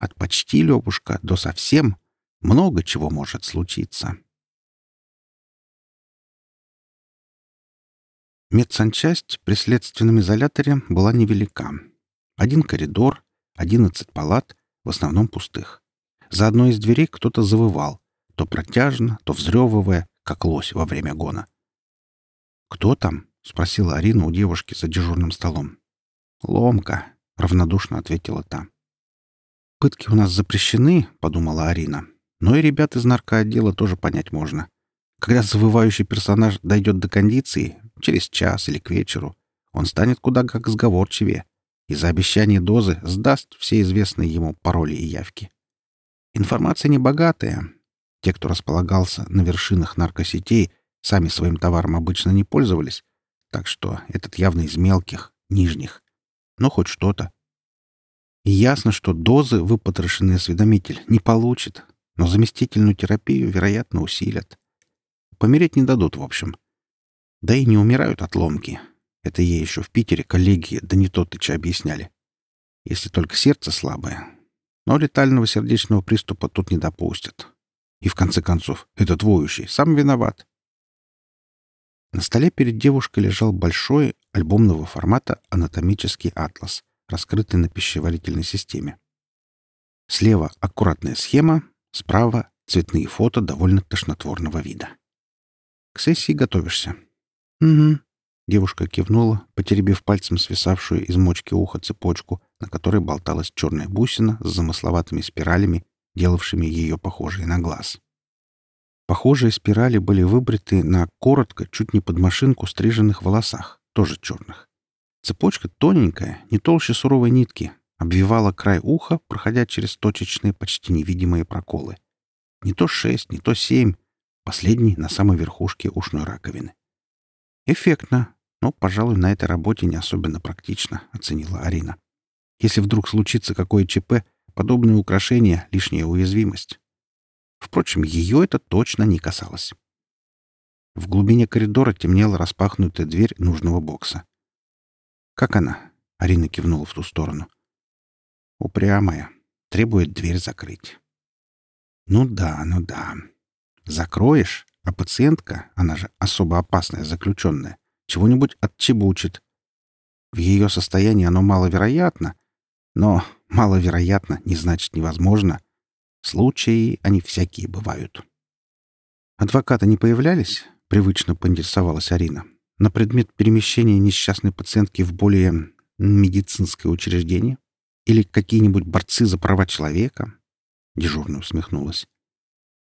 От почти, Левушка, до совсем много чего может случиться. Медсанчасть при следственном изоляторе была невелика. Один коридор, одиннадцать палат, в основном пустых. За одной из дверей кто-то завывал, то протяжно, то взрёвывая, как лось во время гона. «Кто там?» — спросила Арина у девушки за дежурным столом. «Ломка», — равнодушно ответила та. «Пытки у нас запрещены», — подумала Арина. «Но и ребят из наркоотдела тоже понять можно. Когда завывающий персонаж дойдет до кондиции, через час или к вечеру, он станет куда как сговорчивее и за обещание дозы сдаст все известные ему пароли и явки. Информация небогатая. Те, кто располагался на вершинах наркосетей, сами своим товаром обычно не пользовались, так что этот явно из мелких, нижних. Но хоть что-то. И ясно, что дозы выпотрошенный осведомитель не получит, но заместительную терапию, вероятно, усилят. Помереть не дадут, в общем. Да и не умирают от ломки. Это ей еще в Питере коллеги да не тотыча объясняли. Если только сердце слабое. Но летального сердечного приступа тут не допустят. И в конце концов, этот воющий сам виноват. На столе перед девушкой лежал большой альбомного формата анатомический атлас, раскрытый на пищеварительной системе. Слева аккуратная схема, справа цветные фото довольно тошнотворного вида. К сессии готовишься?» «Угу». Девушка кивнула, потеребив пальцем свисавшую из мочки уха цепочку, на которой болталась черная бусина с замысловатыми спиралями, делавшими ее похожей на глаз. Похожие спирали были выбриты на коротко, чуть не под машинку стриженных волосах, тоже черных. Цепочка тоненькая, не толще суровой нитки, обвивала край уха, проходя через точечные, почти невидимые проколы. Не то шесть, не то семь, Последний на самой верхушке ушной раковины. Эффектно, но, пожалуй, на этой работе не особенно практично, оценила Арина. Если вдруг случится какое ЧП, подобные украшения — лишняя уязвимость. Впрочем, ее это точно не касалось. В глубине коридора темнела распахнутая дверь нужного бокса. «Как она?» — Арина кивнула в ту сторону. «Упрямая. Требует дверь закрыть». «Ну да, ну да. Закроешь, а пациентка, она же особо опасная заключенная, чего-нибудь отчебучит. В ее состоянии оно маловероятно, но маловероятно не значит невозможно. Случаи, они всякие бывают. Адвокаты не появлялись? Привычно поинтересовалась Арина. На предмет перемещения несчастной пациентки в более медицинское учреждение? Или какие-нибудь борцы за права человека? Дежурная усмехнулась.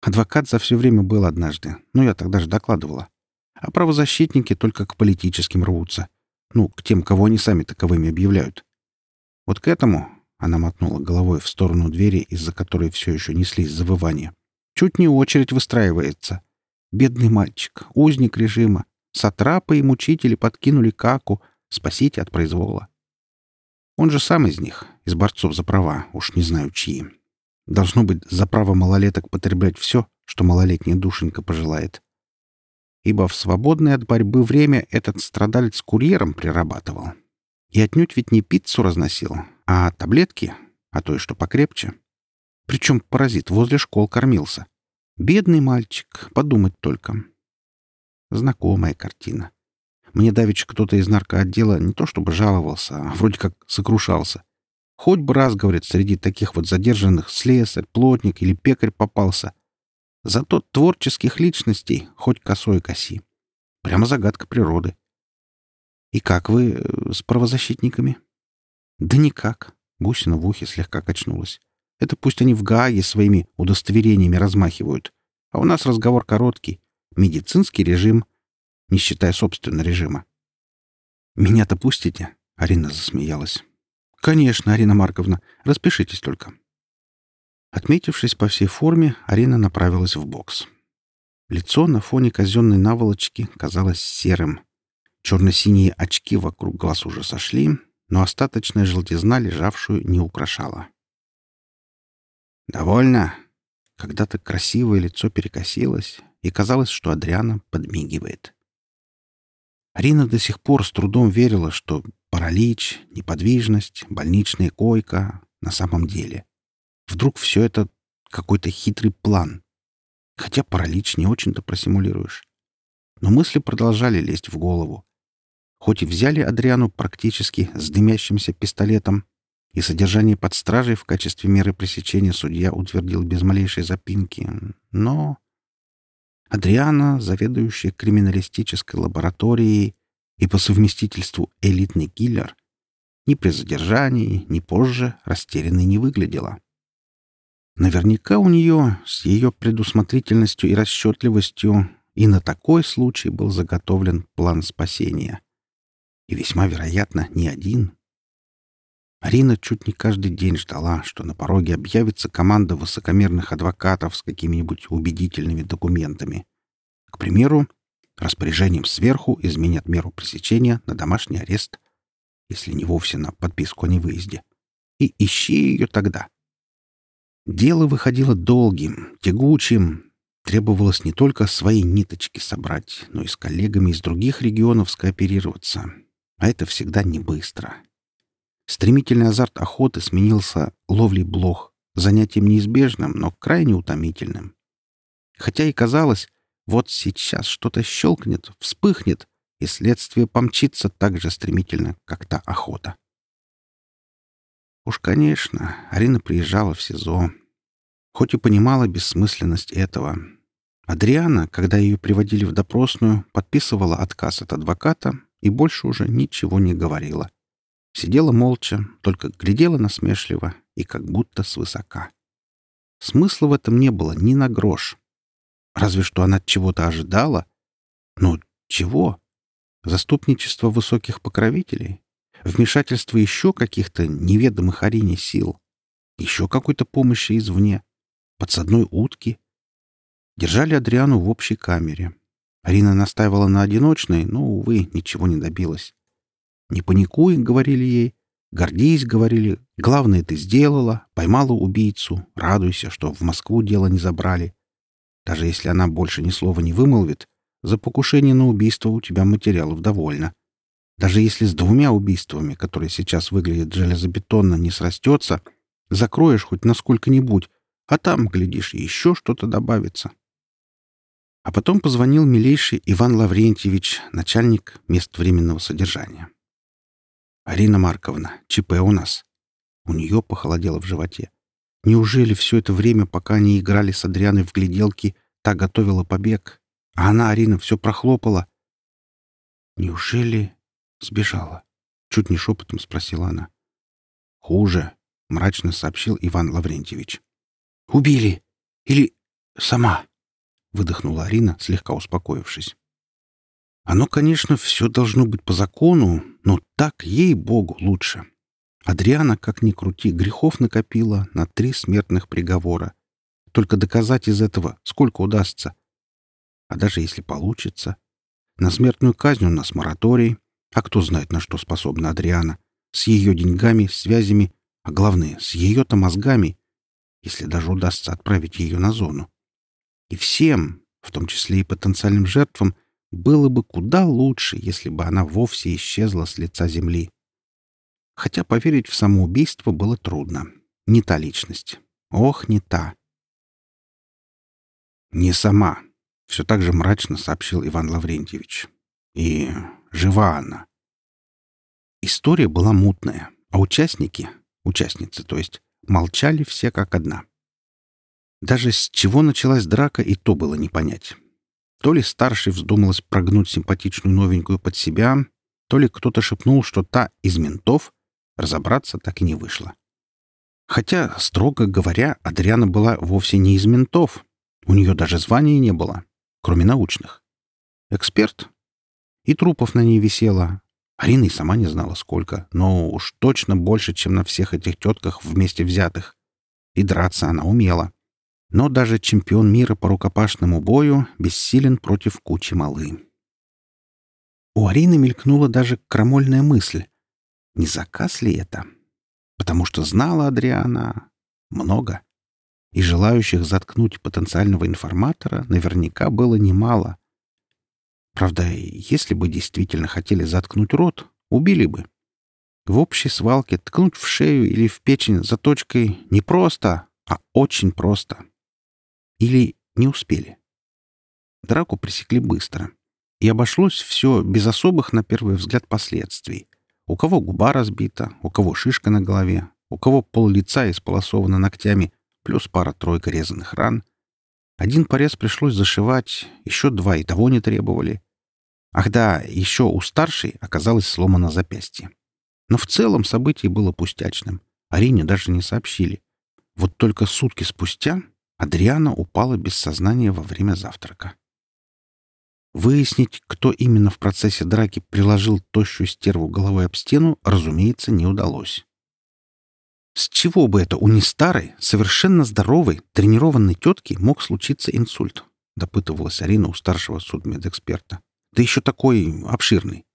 Адвокат за все время был однажды, но я тогда же докладывала. А правозащитники только к политическим рвутся. Ну, к тем, кого они сами таковыми объявляют. Вот к этому она мотнула головой в сторону двери, из-за которой все еще неслись завывания. Чуть не очередь выстраивается. Бедный мальчик, узник режима. Сатрапы и мучители подкинули каку. Спасите от произвола. Он же сам из них, из борцов за права, уж не знаю чьи. Должно быть за право малолеток потреблять все, что малолетняя душенька пожелает. Ибо в свободное от борьбы время этот страдалец курьером прирабатывал. И отнюдь ведь не пиццу разносил, а таблетки, а то и что покрепче. Причем паразит возле школ кормился. Бедный мальчик, подумать только. Знакомая картина. Мне давеча кто-то из наркоотдела не то чтобы жаловался, а вроде как сокрушался. Хоть бы раз, говорит, среди таких вот задержанных слесарь, плотник или пекарь попался. Зато творческих личностей хоть косой коси. Прямо загадка природы. И как вы э, с правозащитниками? Да никак. Бусина в ухе слегка качнулась. Это пусть они в Гааге своими удостоверениями размахивают. А у нас разговор короткий. Медицинский режим, не считая собственного режима. «Меня-то пустите?» — Арина засмеялась. «Конечно, Арина Марковна. Распишитесь только». Отметившись по всей форме, Арина направилась в бокс. Лицо на фоне казенной наволочки казалось серым. Черно-синие очки вокруг глаз уже сошли, но остаточная желтизна, лежавшую, не украшала. «Довольно?» Когда-то красивое лицо перекосилось, и казалось, что Адриана подмигивает. Арина до сих пор с трудом верила, что паралич, неподвижность, больничная койка на самом деле. Вдруг все это какой-то хитрый план. Хотя паралич не очень-то просимулируешь. Но мысли продолжали лезть в голову. Хоть и взяли Адриану практически с дымящимся пистолетом, и содержание под стражей в качестве меры пресечения судья утвердил без малейшей запинки, но... Адриана, заведующая криминалистической лабораторией и по совместительству элитный киллер, ни при задержании, ни позже растерянной не выглядела. Наверняка у нее с ее предусмотрительностью и расчетливостью и на такой случай был заготовлен план спасения. И весьма вероятно, не один. Арина чуть не каждый день ждала, что на пороге объявится команда высокомерных адвокатов с какими-нибудь убедительными документами. К примеру, распоряжением сверху изменят меру пресечения на домашний арест, если не вовсе на подписку о невыезде. И ищи ее тогда. Дело выходило долгим, тягучим. Требовалось не только свои ниточки собрать, но и с коллегами из других регионов скооперироваться. А это всегда не быстро. Стремительный азарт охоты сменился ловлей блох, занятием неизбежным, но крайне утомительным. Хотя и казалось, вот сейчас что-то щелкнет, вспыхнет, и следствие помчится так же стремительно, как та охота. Уж, конечно, Арина приезжала в СИЗО, хоть и понимала бессмысленность этого. Адриана, когда ее приводили в допросную, подписывала отказ от адвоката и больше уже ничего не говорила. Сидела молча, только глядела насмешливо и как будто свысока. Смысла в этом не было ни на грош. Разве что она чего-то ожидала. Но чего? Заступничество высоких покровителей? Вмешательство еще каких-то неведомых Арине сил? Еще какой-то помощи извне? Подсадной утки? Держали Адриану в общей камере. Арина настаивала на одиночной, но, увы, ничего не добилась. «Не паникуй», — говорили ей. «Гордись», — говорили. «Главное, ты сделала, поймала убийцу. Радуйся, что в Москву дело не забрали. Даже если она больше ни слова не вымолвит, за покушение на убийство у тебя материалов довольно. Даже если с двумя убийствами, которые сейчас выглядят железобетонно, не срастется, закроешь хоть на сколько-нибудь, а там, глядишь, еще что-то добавится. А потом позвонил милейший Иван Лаврентьевич, начальник мест временного содержания. «Арина Марковна, ЧП у нас». У нее похолодело в животе. Неужели все это время, пока они играли с Адрианой в гляделки, та готовила побег, а она, Арина, все прохлопала? Неужели сбежала? Чуть не шепотом спросила она. Хуже, мрачно сообщил Иван Лаврентьевич. Убили! Или сама? Выдохнула Арина, слегка успокоившись. Оно, конечно, все должно быть по закону, но так, ей-богу, лучше. Адриана, как ни крути, грехов накопила на три смертных приговора. Только доказать из этого сколько удастся. А даже если получится. На смертную казнь у нас мораторий. А кто знает, на что способна Адриана. с ее деньгами, связями, а главное, с ее-то мозгами, если даже удастся отправить ее на зону. И всем, в том числе и потенциальным жертвам, было бы куда лучше, если бы она вовсе исчезла с лица земли. Хотя поверить в самоубийство было трудно. Не та личность. Ох, не та. «Не сама», — все так же мрачно сообщил Иван Лаврентьевич. «И жива она». История была мутная, а участники, участницы, то есть, молчали все как одна. Даже с чего началась драка, и то было не понять. То ли старший вздумалось прогнуть симпатичную новенькую под себя, то ли кто-то шепнул, что та из ментов, разобраться так и не вышло. Хотя, строго говоря, Адриана была вовсе не из ментов. У нее даже звания не было, кроме научных. Эксперт. И трупов на ней висело. Арина и сама не знала, сколько, но уж точно больше, чем на всех этих тетках вместе взятых. И драться она умела. Но даже чемпион мира по рукопашному бою бессилен против кучи малы. У Арины мелькнула даже крамольная мысль. Не заказ ли это? Потому что знала Адриана много. И желающих заткнуть потенциального информатора наверняка было немало. Правда, если бы действительно хотели заткнуть рот, убили бы. В общей свалке ткнуть в шею или в печень заточкой не просто, а очень просто. Или не успели. Драку пресекли быстро. И обошлось все без особых, на первый взгляд, последствий. У кого губа разбита, у кого шишка на голове, у кого пол лица исполосовано ногтями, плюс пара-тройка резаных ран. Один порез пришлось зашивать, еще два и того не требовали. Ах да, еще у старшей оказалось сломано запястье. Но в целом событие было пустячным. Арине даже не сообщили. Вот только сутки спустя Адриана упала без сознания во время завтрака. Выяснить, кто именно в процессе драки приложил тощую стерву головой об стену, разумеется, не удалось. С чего бы это у нестарой, совершенно здоровой, тренированной тетки мог случиться инсульт? Допытывалась Арина у старшего судмедэксперта. Да еще такой обширный.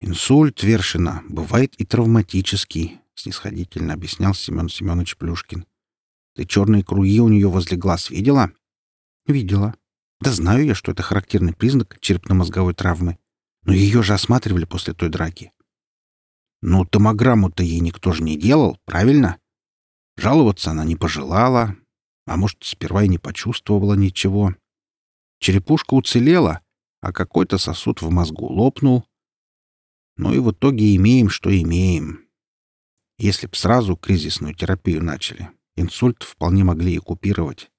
Инсульт Вершина бывает и травматический, снисходительно объяснял Семен Семенович Плюшкин. Ты черные круги у нее возле глаз видела? Видела. Да знаю я, что это характерный признак черепно-мозговой травмы. Но ее же осматривали после той драки. Ну, томограмму-то ей никто же не делал, правильно? Жаловаться она не пожелала, а может, сперва и не почувствовала ничего. Черепушка уцелела, а какой-то сосуд в мозгу лопнул. Ну и в итоге имеем, что имеем. Если б сразу кризисную терапию начали, Инсульт вполне могли и купировать.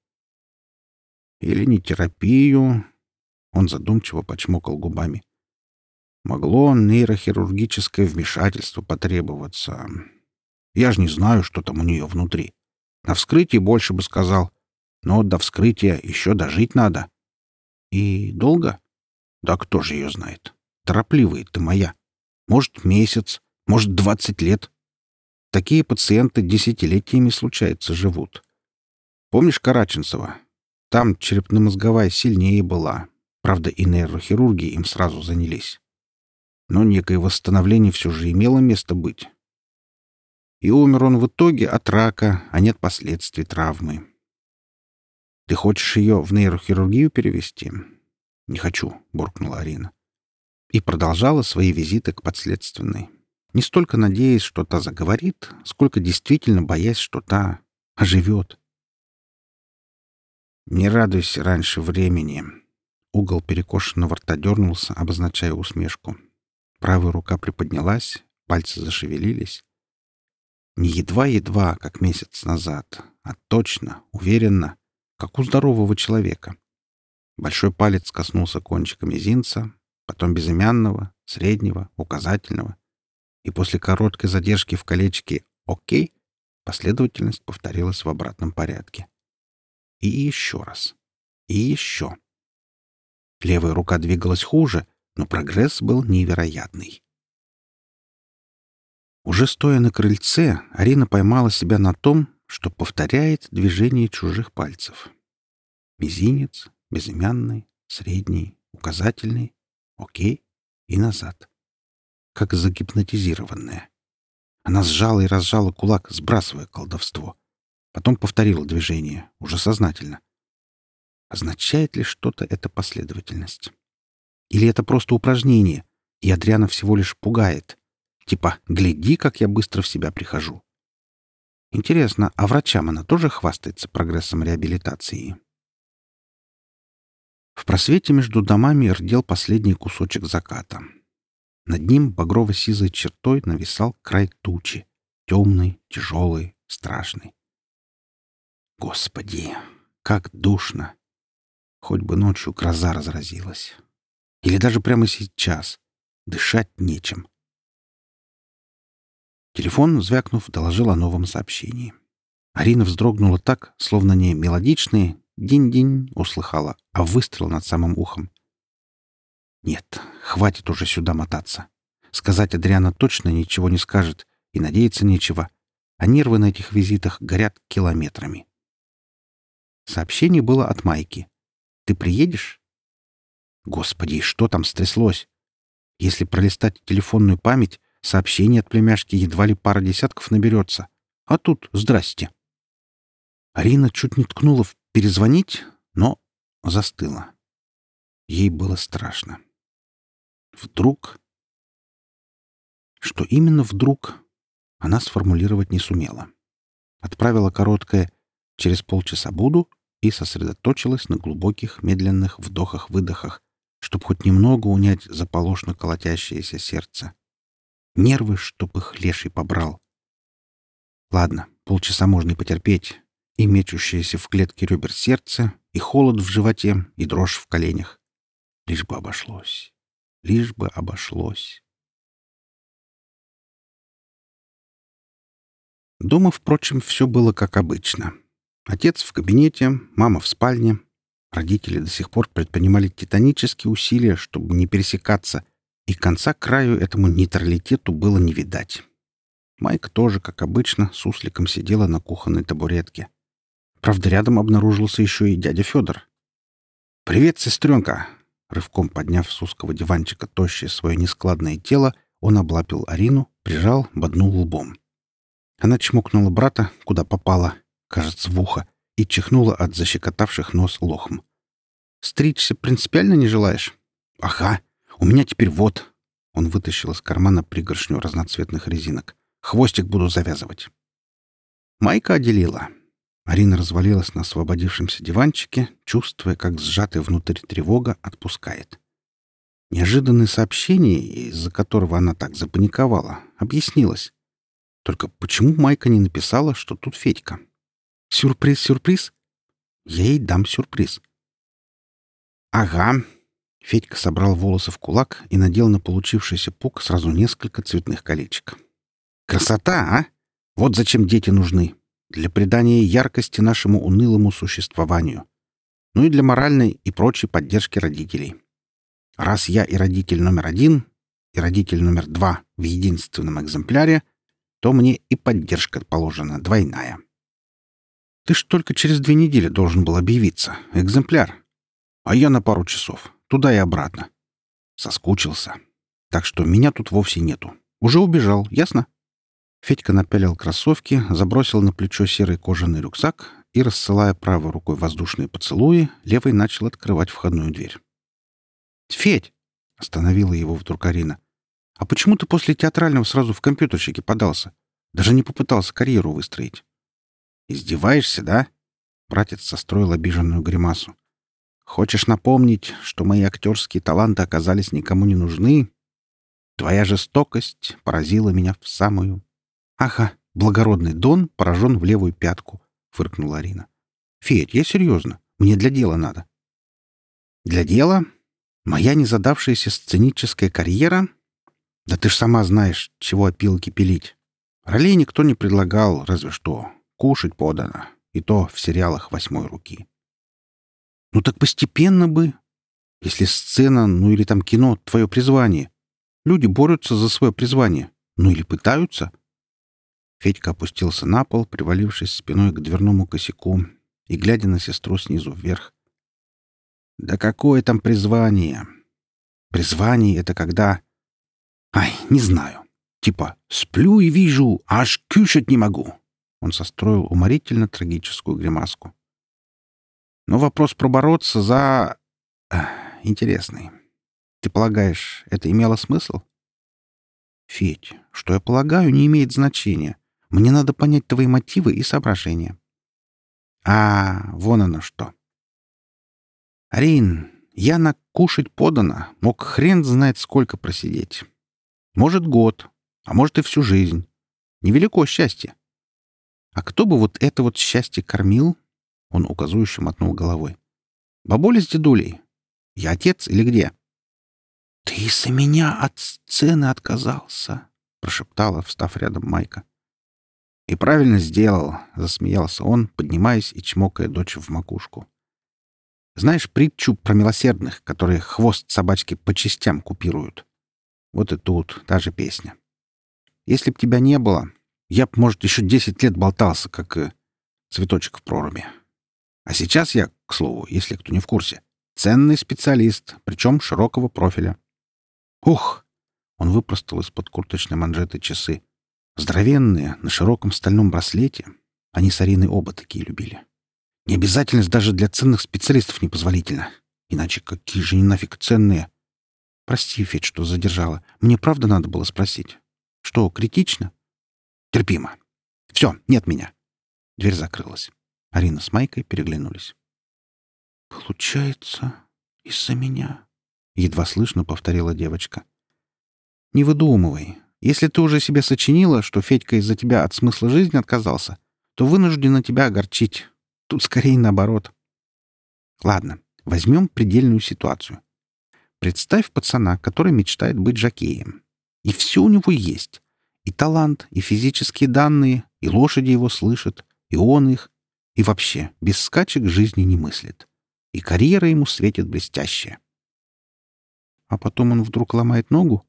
Или не терапию. Он задумчиво почмокал губами. Могло нейрохирургическое вмешательство потребоваться. Я же не знаю, что там у нее внутри. На вскрытии больше бы сказал. Но до вскрытия еще дожить надо. И долго? Да кто же ее знает? Торопливая ты моя. Может, месяц, может, двадцать лет. Такие пациенты десятилетиями, случается, живут. Помнишь Караченцева? Там черепно-мозговая сильнее была. Правда, и нейрохирурги им сразу занялись. Но некое восстановление все же имело место быть. И умер он в итоге от рака, а нет последствий травмы. «Ты хочешь ее в нейрохирургию перевести?» «Не хочу», — буркнула Арина. И продолжала свои визиты к подследственной. Не столько надеясь, что та заговорит, сколько действительно боясь, что та оживет. «Не радуйся раньше времени». Угол перекошенного рта дернулся, обозначая усмешку. Правая рука приподнялась, пальцы зашевелились. Не едва-едва, как месяц назад, а точно, уверенно, как у здорового человека. Большой палец коснулся кончика мизинца, потом безымянного, среднего, указательного — и после короткой задержки в колечке «Окей» последовательность повторилась в обратном порядке. И еще раз. И еще. Левая рука двигалась хуже, но прогресс был невероятный. Уже стоя на крыльце, Арина поймала себя на том, что повторяет движение чужих пальцев. Мизинец, безымянный, средний, указательный, окей и назад. Как загипнотизированная. Она сжала и разжала кулак, сбрасывая колдовство. Потом повторила движение, уже сознательно. Означает ли что-то эта последовательность? Или это просто упражнение, и Адриана всего лишь пугает? Типа «гляди, как я быстро в себя прихожу». Интересно, а врачам она тоже хвастается прогрессом реабилитации? В просвете между домами рдел последний кусочек заката. Над ним багрово-сизой чертой нависал край тучи. Темный, тяжелый, страшный. Господи, как душно! Хоть бы ночью гроза разразилась. Или даже прямо сейчас. Дышать нечем. Телефон, звякнув, доложил о новом сообщении. Арина вздрогнула так, словно не мелодичные «динь-динь» услыхала, а выстрел над самым ухом. Нет, хватит уже сюда мотаться. Сказать Адриана точно ничего не скажет, и надеяться нечего, а нервы на этих визитах горят километрами. Сообщение было от Майки. «Ты приедешь?» Господи, что там стряслось? Если пролистать телефонную память, Сообщений от племяшки едва ли пара десятков наберется. А тут здрасте. Арина чуть не ткнула в «перезвонить», но застыла. Ей было страшно. Вдруг... Что именно вдруг, она сформулировать не сумела. Отправила короткое «через полчаса буду» и сосредоточилась на глубоких, медленных вдохах-выдохах, чтобы хоть немного унять заполошно колотящееся сердце. Нервы, чтоб их леший побрал. Ладно, полчаса можно и потерпеть. И мечущееся в клетке ребер сердце, и холод в животе, и дрожь в коленях. Лишь бы обошлось. Лишь бы обошлось. Дома, впрочем, все было как обычно. Отец в кабинете, мама в спальне. Родители до сих пор предпринимали титанические усилия, чтобы не пересекаться — и конца краю этому нейтралитету было не видать. Майк тоже, как обычно, с сусликом сидела на кухонной табуретке. Правда, рядом обнаружился еще и дядя Федор. «Привет, сестренка!» Рывком подняв с узкого диванчика тощее свое нескладное тело, он облапил Арину, прижал, боднул лбом. Она чмокнула брата, куда попала, кажется, в ухо, и чихнула от защекотавших нос лохм. «Стричься принципиально не желаешь?» «Ага!» У меня теперь вот...» Он вытащил из кармана пригоршню разноцветных резинок. «Хвостик буду завязывать». Майка отделила. Арина развалилась на освободившемся диванчике, чувствуя, как сжатая внутрь тревога отпускает. Неожиданное сообщение, из-за которого она так запаниковала, объяснилось. Только почему Майка не написала, что тут Федька? Сюрприз, сюрприз? Я ей дам сюрприз. Ага, Федька собрал волосы в кулак и надел на получившийся пук сразу несколько цветных колечек. «Красота, а? Вот зачем дети нужны. Для придания яркости нашему унылому существованию. Ну и для моральной и прочей поддержки родителей. Раз я и родитель номер один, и родитель номер два в единственном экземпляре, то мне и поддержка положена двойная. Ты ж только через две недели должен был объявиться. Экземпляр. А я на пару часов. Туда и обратно. Соскучился. Так что меня тут вовсе нету. Уже убежал, ясно? Федька напялил кроссовки, забросил на плечо серый кожаный рюкзак и, рассылая правой рукой воздушные поцелуи, левой начал открывать входную дверь. «Федь!» — остановила его вдруг Арина. «А почему ты после театрального сразу в компьютерщике подался? Даже не попытался карьеру выстроить?» «Издеваешься, да?» Братец состроил обиженную гримасу. Хочешь напомнить, что мои актерские таланты оказались никому не нужны? Твоя жестокость поразила меня в самую... Ага, благородный Дон поражен в левую пятку, — фыркнула Арина. Федь, я серьезно. Мне для дела надо. Для дела? Моя незадавшаяся сценическая карьера? Да ты ж сама знаешь, чего опилки пилить. Ролей никто не предлагал, разве что. Кушать подано. И то в сериалах восьмой руки. Ну так постепенно бы. Если сцена, ну или там кино — твое призвание. Люди борются за свое призвание. Ну или пытаются. Федька опустился на пол, привалившись спиной к дверному косяку и глядя на сестру снизу вверх. «Да какое там призвание? Призвание — это когда...» Ай, не знаю. Типа «сплю и вижу, аж кушать не могу». Он состроил уморительно трагическую гримаску. Но вопрос пробороться за... интересный. Ты полагаешь, это имело смысл? Федь, что я полагаю, не имеет значения. Мне надо понять твои мотивы и соображения. А, вон оно что. Арин, я на кушать подано, мог хрен знает сколько просидеть. Может, год, а может и всю жизнь. Невелико счастье. А кто бы вот это вот счастье кормил? Он указующе мотнул головой. Бабуля с дедулей. Я отец или где? Ты из-за меня от сцены отказался, прошептала, встав рядом Майка. И правильно сделал, засмеялся он, поднимаясь и чмокая дочь в макушку. Знаешь притчу про милосердных, которые хвост собачки по частям купируют? Вот и тут та же песня. Если б тебя не было, я б, может, еще десять лет болтался, как цветочек в проруби. А сейчас я, к слову, если кто не в курсе, ценный специалист, причем широкого профиля. Ух! Он выпростал из-под курточной манжеты часы. Здоровенные, на широком стальном браслете. Они с Ариной оба такие любили. Необязательность даже для ценных специалистов непозволительна. Иначе какие же они нафиг ценные? Прости, Федь, что задержала. Мне правда надо было спросить. Что, критично? Терпимо. Все, нет меня. Дверь закрылась. Арина с Майкой переглянулись. «Получается, из-за меня», — едва слышно повторила девочка. «Не выдумывай. Если ты уже себе сочинила, что Федька из-за тебя от смысла жизни отказался, то вынуждена тебя огорчить. Тут скорее наоборот. Ладно, возьмем предельную ситуацию. Представь пацана, который мечтает быть жокеем. И все у него есть. И талант, и физические данные, и лошади его слышат, и он их. И вообще, без скачек жизни не мыслит. И карьера ему светит блестящая. А потом он вдруг ломает ногу?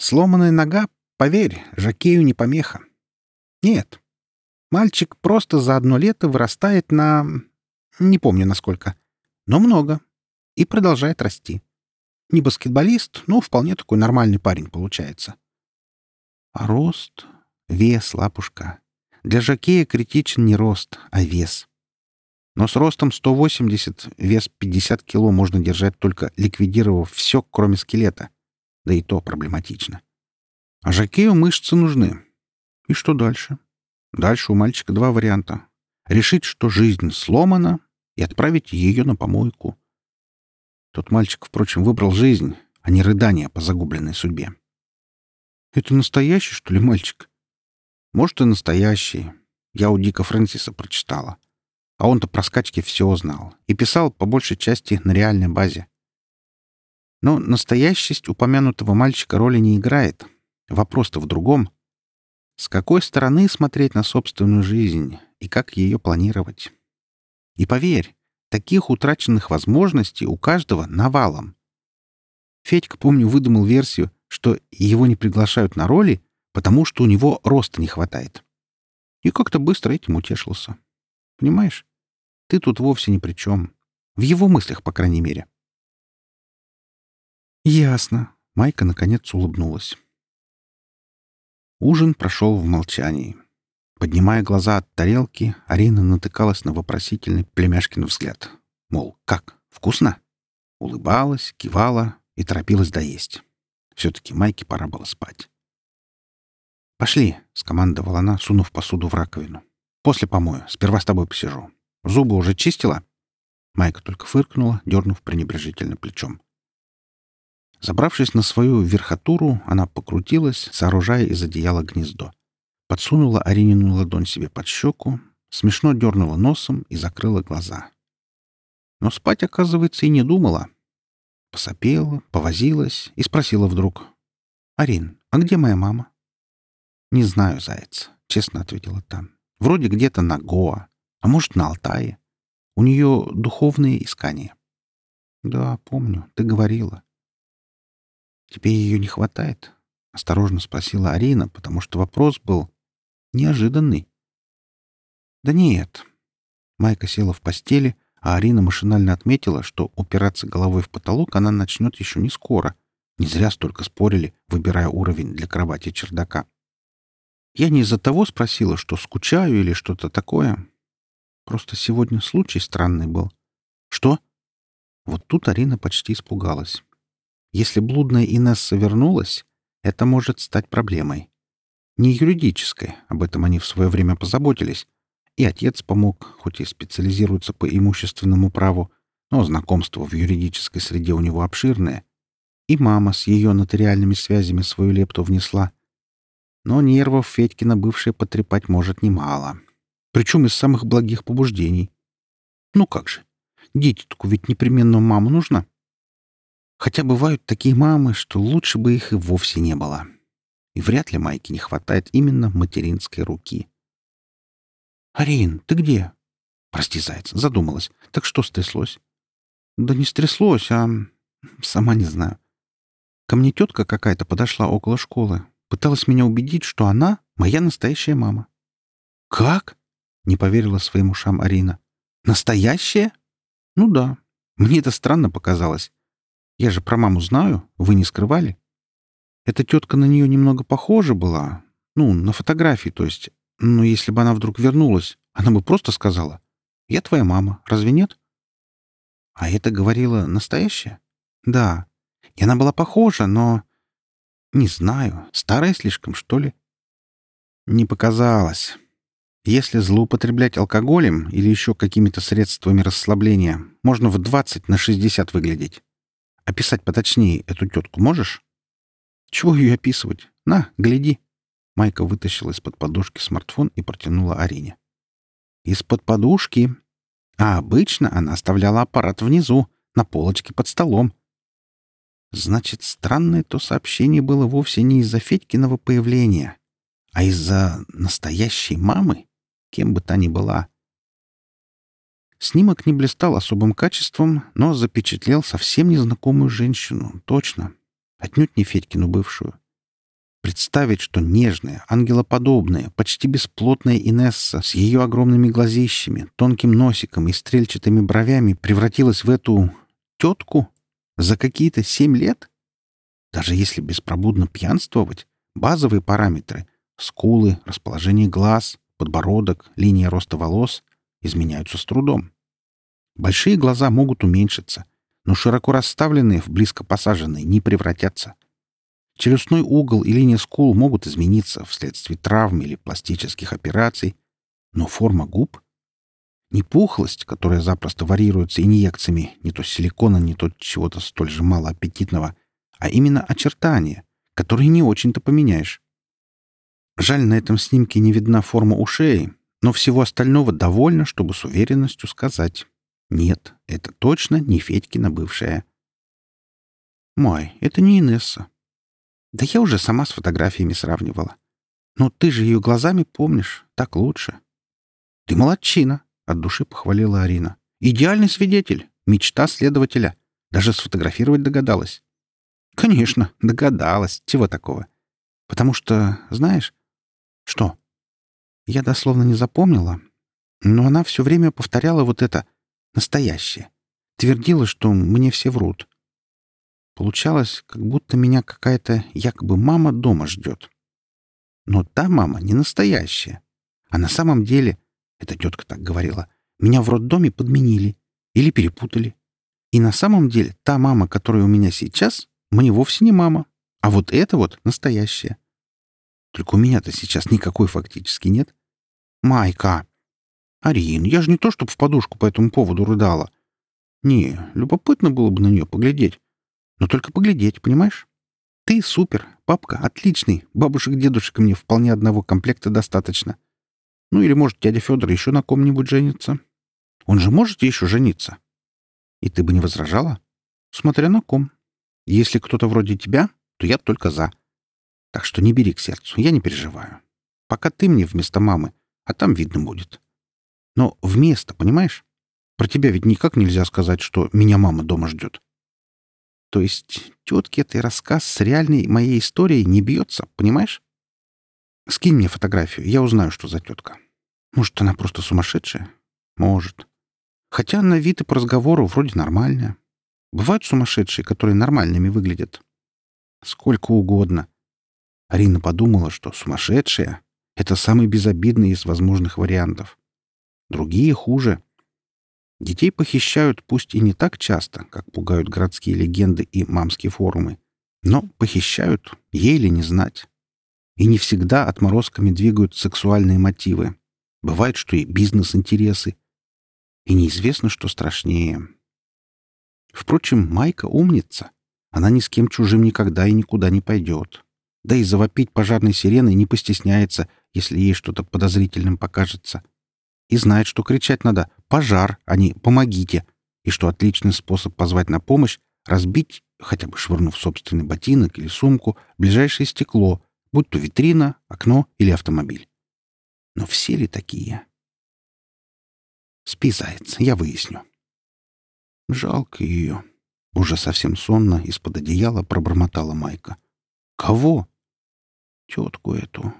Сломанная нога, поверь, жокею не помеха. Нет. Мальчик просто за одно лето вырастает на... Не помню насколько. Но много. И продолжает расти. Не баскетболист, но вполне такой нормальный парень получается. А рост? Вес, лапушка. Для жокея критичен не рост, а вес. Но с ростом 180, вес 50 кило можно держать, только ликвидировав все, кроме скелета. Да и то проблематично. А жокею мышцы нужны. И что дальше? Дальше у мальчика два варианта. Решить, что жизнь сломана, и отправить ее на помойку. Тот мальчик, впрочем, выбрал жизнь, а не рыдание по загубленной судьбе. Это настоящий, что ли, мальчик? Может, и настоящий. Я у Дика Фрэнсиса прочитала. А он-то про скачки все знал. И писал, по большей части, на реальной базе. Но настоящесть упомянутого мальчика роли не играет. Вопрос-то в другом. С какой стороны смотреть на собственную жизнь и как ее планировать? И поверь, Таких утраченных возможностей у каждого навалом. Федька, помню, выдумал версию, что его не приглашают на роли, потому что у него роста не хватает. И как-то быстро этим утешился. Понимаешь? Ты тут вовсе ни при чем. В его мыслях, по крайней мере. Ясно. Майка, наконец, улыбнулась. Ужин прошел в молчании. Поднимая глаза от тарелки, Арина натыкалась на вопросительный племяшкин взгляд. Мол, как, вкусно? Улыбалась, кивала и торопилась доесть. Все-таки Майке пора было спать. «Пошли», — скомандовала она, сунув посуду в раковину. «После помою. Сперва с тобой посижу. Зубы уже чистила?» Майка только фыркнула, дернув пренебрежительно плечом. Забравшись на свою верхотуру, она покрутилась, сооружая из одеяла гнездо подсунула Аринину ладонь себе под щеку, смешно дернула носом и закрыла глаза. Но спать, оказывается, и не думала. Посопела, повозилась и спросила вдруг. «Арин, а где моя мама?» «Не знаю, заяц», — честно ответила там. «Вроде где-то на Гоа, а может, на Алтае. У нее духовные искания». «Да, помню, ты говорила». «Тебе ее не хватает?» — осторожно спросила Арина, потому что вопрос был Неожиданный. Да нет. Майка села в постели, а Арина машинально отметила, что упираться головой в потолок она начнет еще не скоро. Не зря столько спорили, выбирая уровень для кровати чердака. Я не из-за того спросила, что скучаю или что-то такое. Просто сегодня случай странный был. Что? Вот тут Арина почти испугалась. Если блудная Инесса вернулась, это может стать проблемой. Не юридической, об этом они в свое время позаботились. И отец помог, хоть и специализируется по имущественному праву, но знакомство в юридической среде у него обширное. И мама с ее нотариальными связями свою лепту внесла. Но нервов Федькина бывшая потрепать может немало. Причем из самых благих побуждений. Ну как же, дитятку ведь непременно мама нужна. Хотя бывают такие мамы, что лучше бы их и вовсе не было. И вряд ли Майке не хватает именно материнской руки. «Арин, ты где?» «Прости, заяц, задумалась. Так что стряслось?» «Да не стряслось, а... сама не знаю. Ко мне тетка какая-то подошла около школы. Пыталась меня убедить, что она моя настоящая мама». «Как?» — не поверила своим ушам Арина. «Настоящая?» «Ну да. Мне это странно показалось. Я же про маму знаю, вы не скрывали. Эта тетка на нее немного похожа была. Ну, на фотографии, то есть. Но если бы она вдруг вернулась, она бы просто сказала, «Я твоя мама, разве нет?» А это говорила настоящая? Да. И она была похожа, но... Не знаю, старая слишком, что ли? Не показалось. Если злоупотреблять алкоголем или еще какими-то средствами расслабления, можно в 20 на 60 выглядеть. Описать поточнее эту тетку можешь? Чего ее описывать? На, гляди. Майка вытащила из-под подушки смартфон и протянула Арине. Из-под подушки. А обычно она оставляла аппарат внизу, на полочке под столом. Значит, странное то сообщение было вовсе не из-за Федькиного появления, а из-за настоящей мамы, кем бы та ни была. Снимок не блистал особым качеством, но запечатлел совсем незнакомую женщину, точно. Отнюдь не Федькину бывшую. Представить, что нежная, ангелоподобная, почти бесплотная Инесса с ее огромными глазищами, тонким носиком и стрельчатыми бровями превратилась в эту... тетку? За какие-то семь лет? Даже если беспробудно пьянствовать, базовые параметры — скулы, расположение глаз, подбородок, линия роста волос изменяются с трудом. Большие глаза могут уменьшиться, но широко расставленные в близко посаженные не превратятся. Челюстной угол и линия скул могут измениться вследствие травм или пластических операций, но форма губ — не пухлость, которая запросто варьируется инъекциями не то силикона, не то чего-то столь же малоаппетитного, а именно очертания, которые не очень-то поменяешь. Жаль, на этом снимке не видна форма ушей, но всего остального довольно, чтобы с уверенностью сказать. Нет, это точно не Федькина бывшая. Мой, это не Инесса. Да я уже сама с фотографиями сравнивала. Но ты же ее глазами помнишь, так лучше. Ты молодчина, от души похвалила Арина. Идеальный свидетель, мечта следователя. Даже сфотографировать догадалась. Конечно, догадалась. Чего такого? Потому что, знаешь... Что? Я дословно не запомнила, но она все время повторяла вот это настоящее. Твердила, что мне все врут. Получалось, как будто меня какая-то якобы мама дома ждет. Но та мама не настоящая. А на самом деле, эта тетка так говорила, меня в роддоме подменили или перепутали. И на самом деле та мама, которая у меня сейчас, мне вовсе не мама, а вот это вот настоящая. Только у меня-то сейчас никакой фактически нет. Майка! Арин, я же не то, чтобы в подушку по этому поводу рыдала. Не, любопытно было бы на нее поглядеть. Но только поглядеть, понимаешь? Ты супер, папка отличный, бабушек-дедушек мне вполне одного комплекта достаточно. Ну или, может, дядя Федор еще на ком-нибудь женится. Он же может еще жениться. И ты бы не возражала? Смотря на ком. Если кто-то вроде тебя, то я только за. Так что не бери к сердцу, я не переживаю. Пока ты мне вместо мамы, а там видно будет. Но вместо, понимаешь? Про тебя ведь никак нельзя сказать, что меня мама дома ждет. То есть тетке этой рассказ с реальной моей историей не бьется, понимаешь? Скинь мне фотографию, я узнаю, что за тетка. Может, она просто сумасшедшая? Может. Хотя на вид и по разговору вроде нормальная. Бывают сумасшедшие, которые нормальными выглядят. Сколько угодно. Арина подумала, что сумасшедшая — это самый безобидный из возможных вариантов. Другие хуже. Детей похищают пусть и не так часто, как пугают городские легенды и мамские форумы, но похищают, ей ли не знать. И не всегда отморозками двигают сексуальные мотивы. Бывает, что и бизнес-интересы. И неизвестно, что страшнее. Впрочем, Майка умница. Она ни с кем чужим никогда и никуда не пойдет. Да и завопить пожарной сиреной не постесняется, если ей что-то подозрительным покажется. И знает, что кричать надо «пожар», а не «помогите», и что отличный способ позвать на помощь — разбить, хотя бы швырнув собственный ботинок или сумку, ближайшее стекло, будь то витрина, окно или автомобиль. Но все ли такие? Спи, заяц, я выясню. Жалко ее. Уже совсем сонно из-под одеяла пробормотала Майка. Кого? Тетку эту.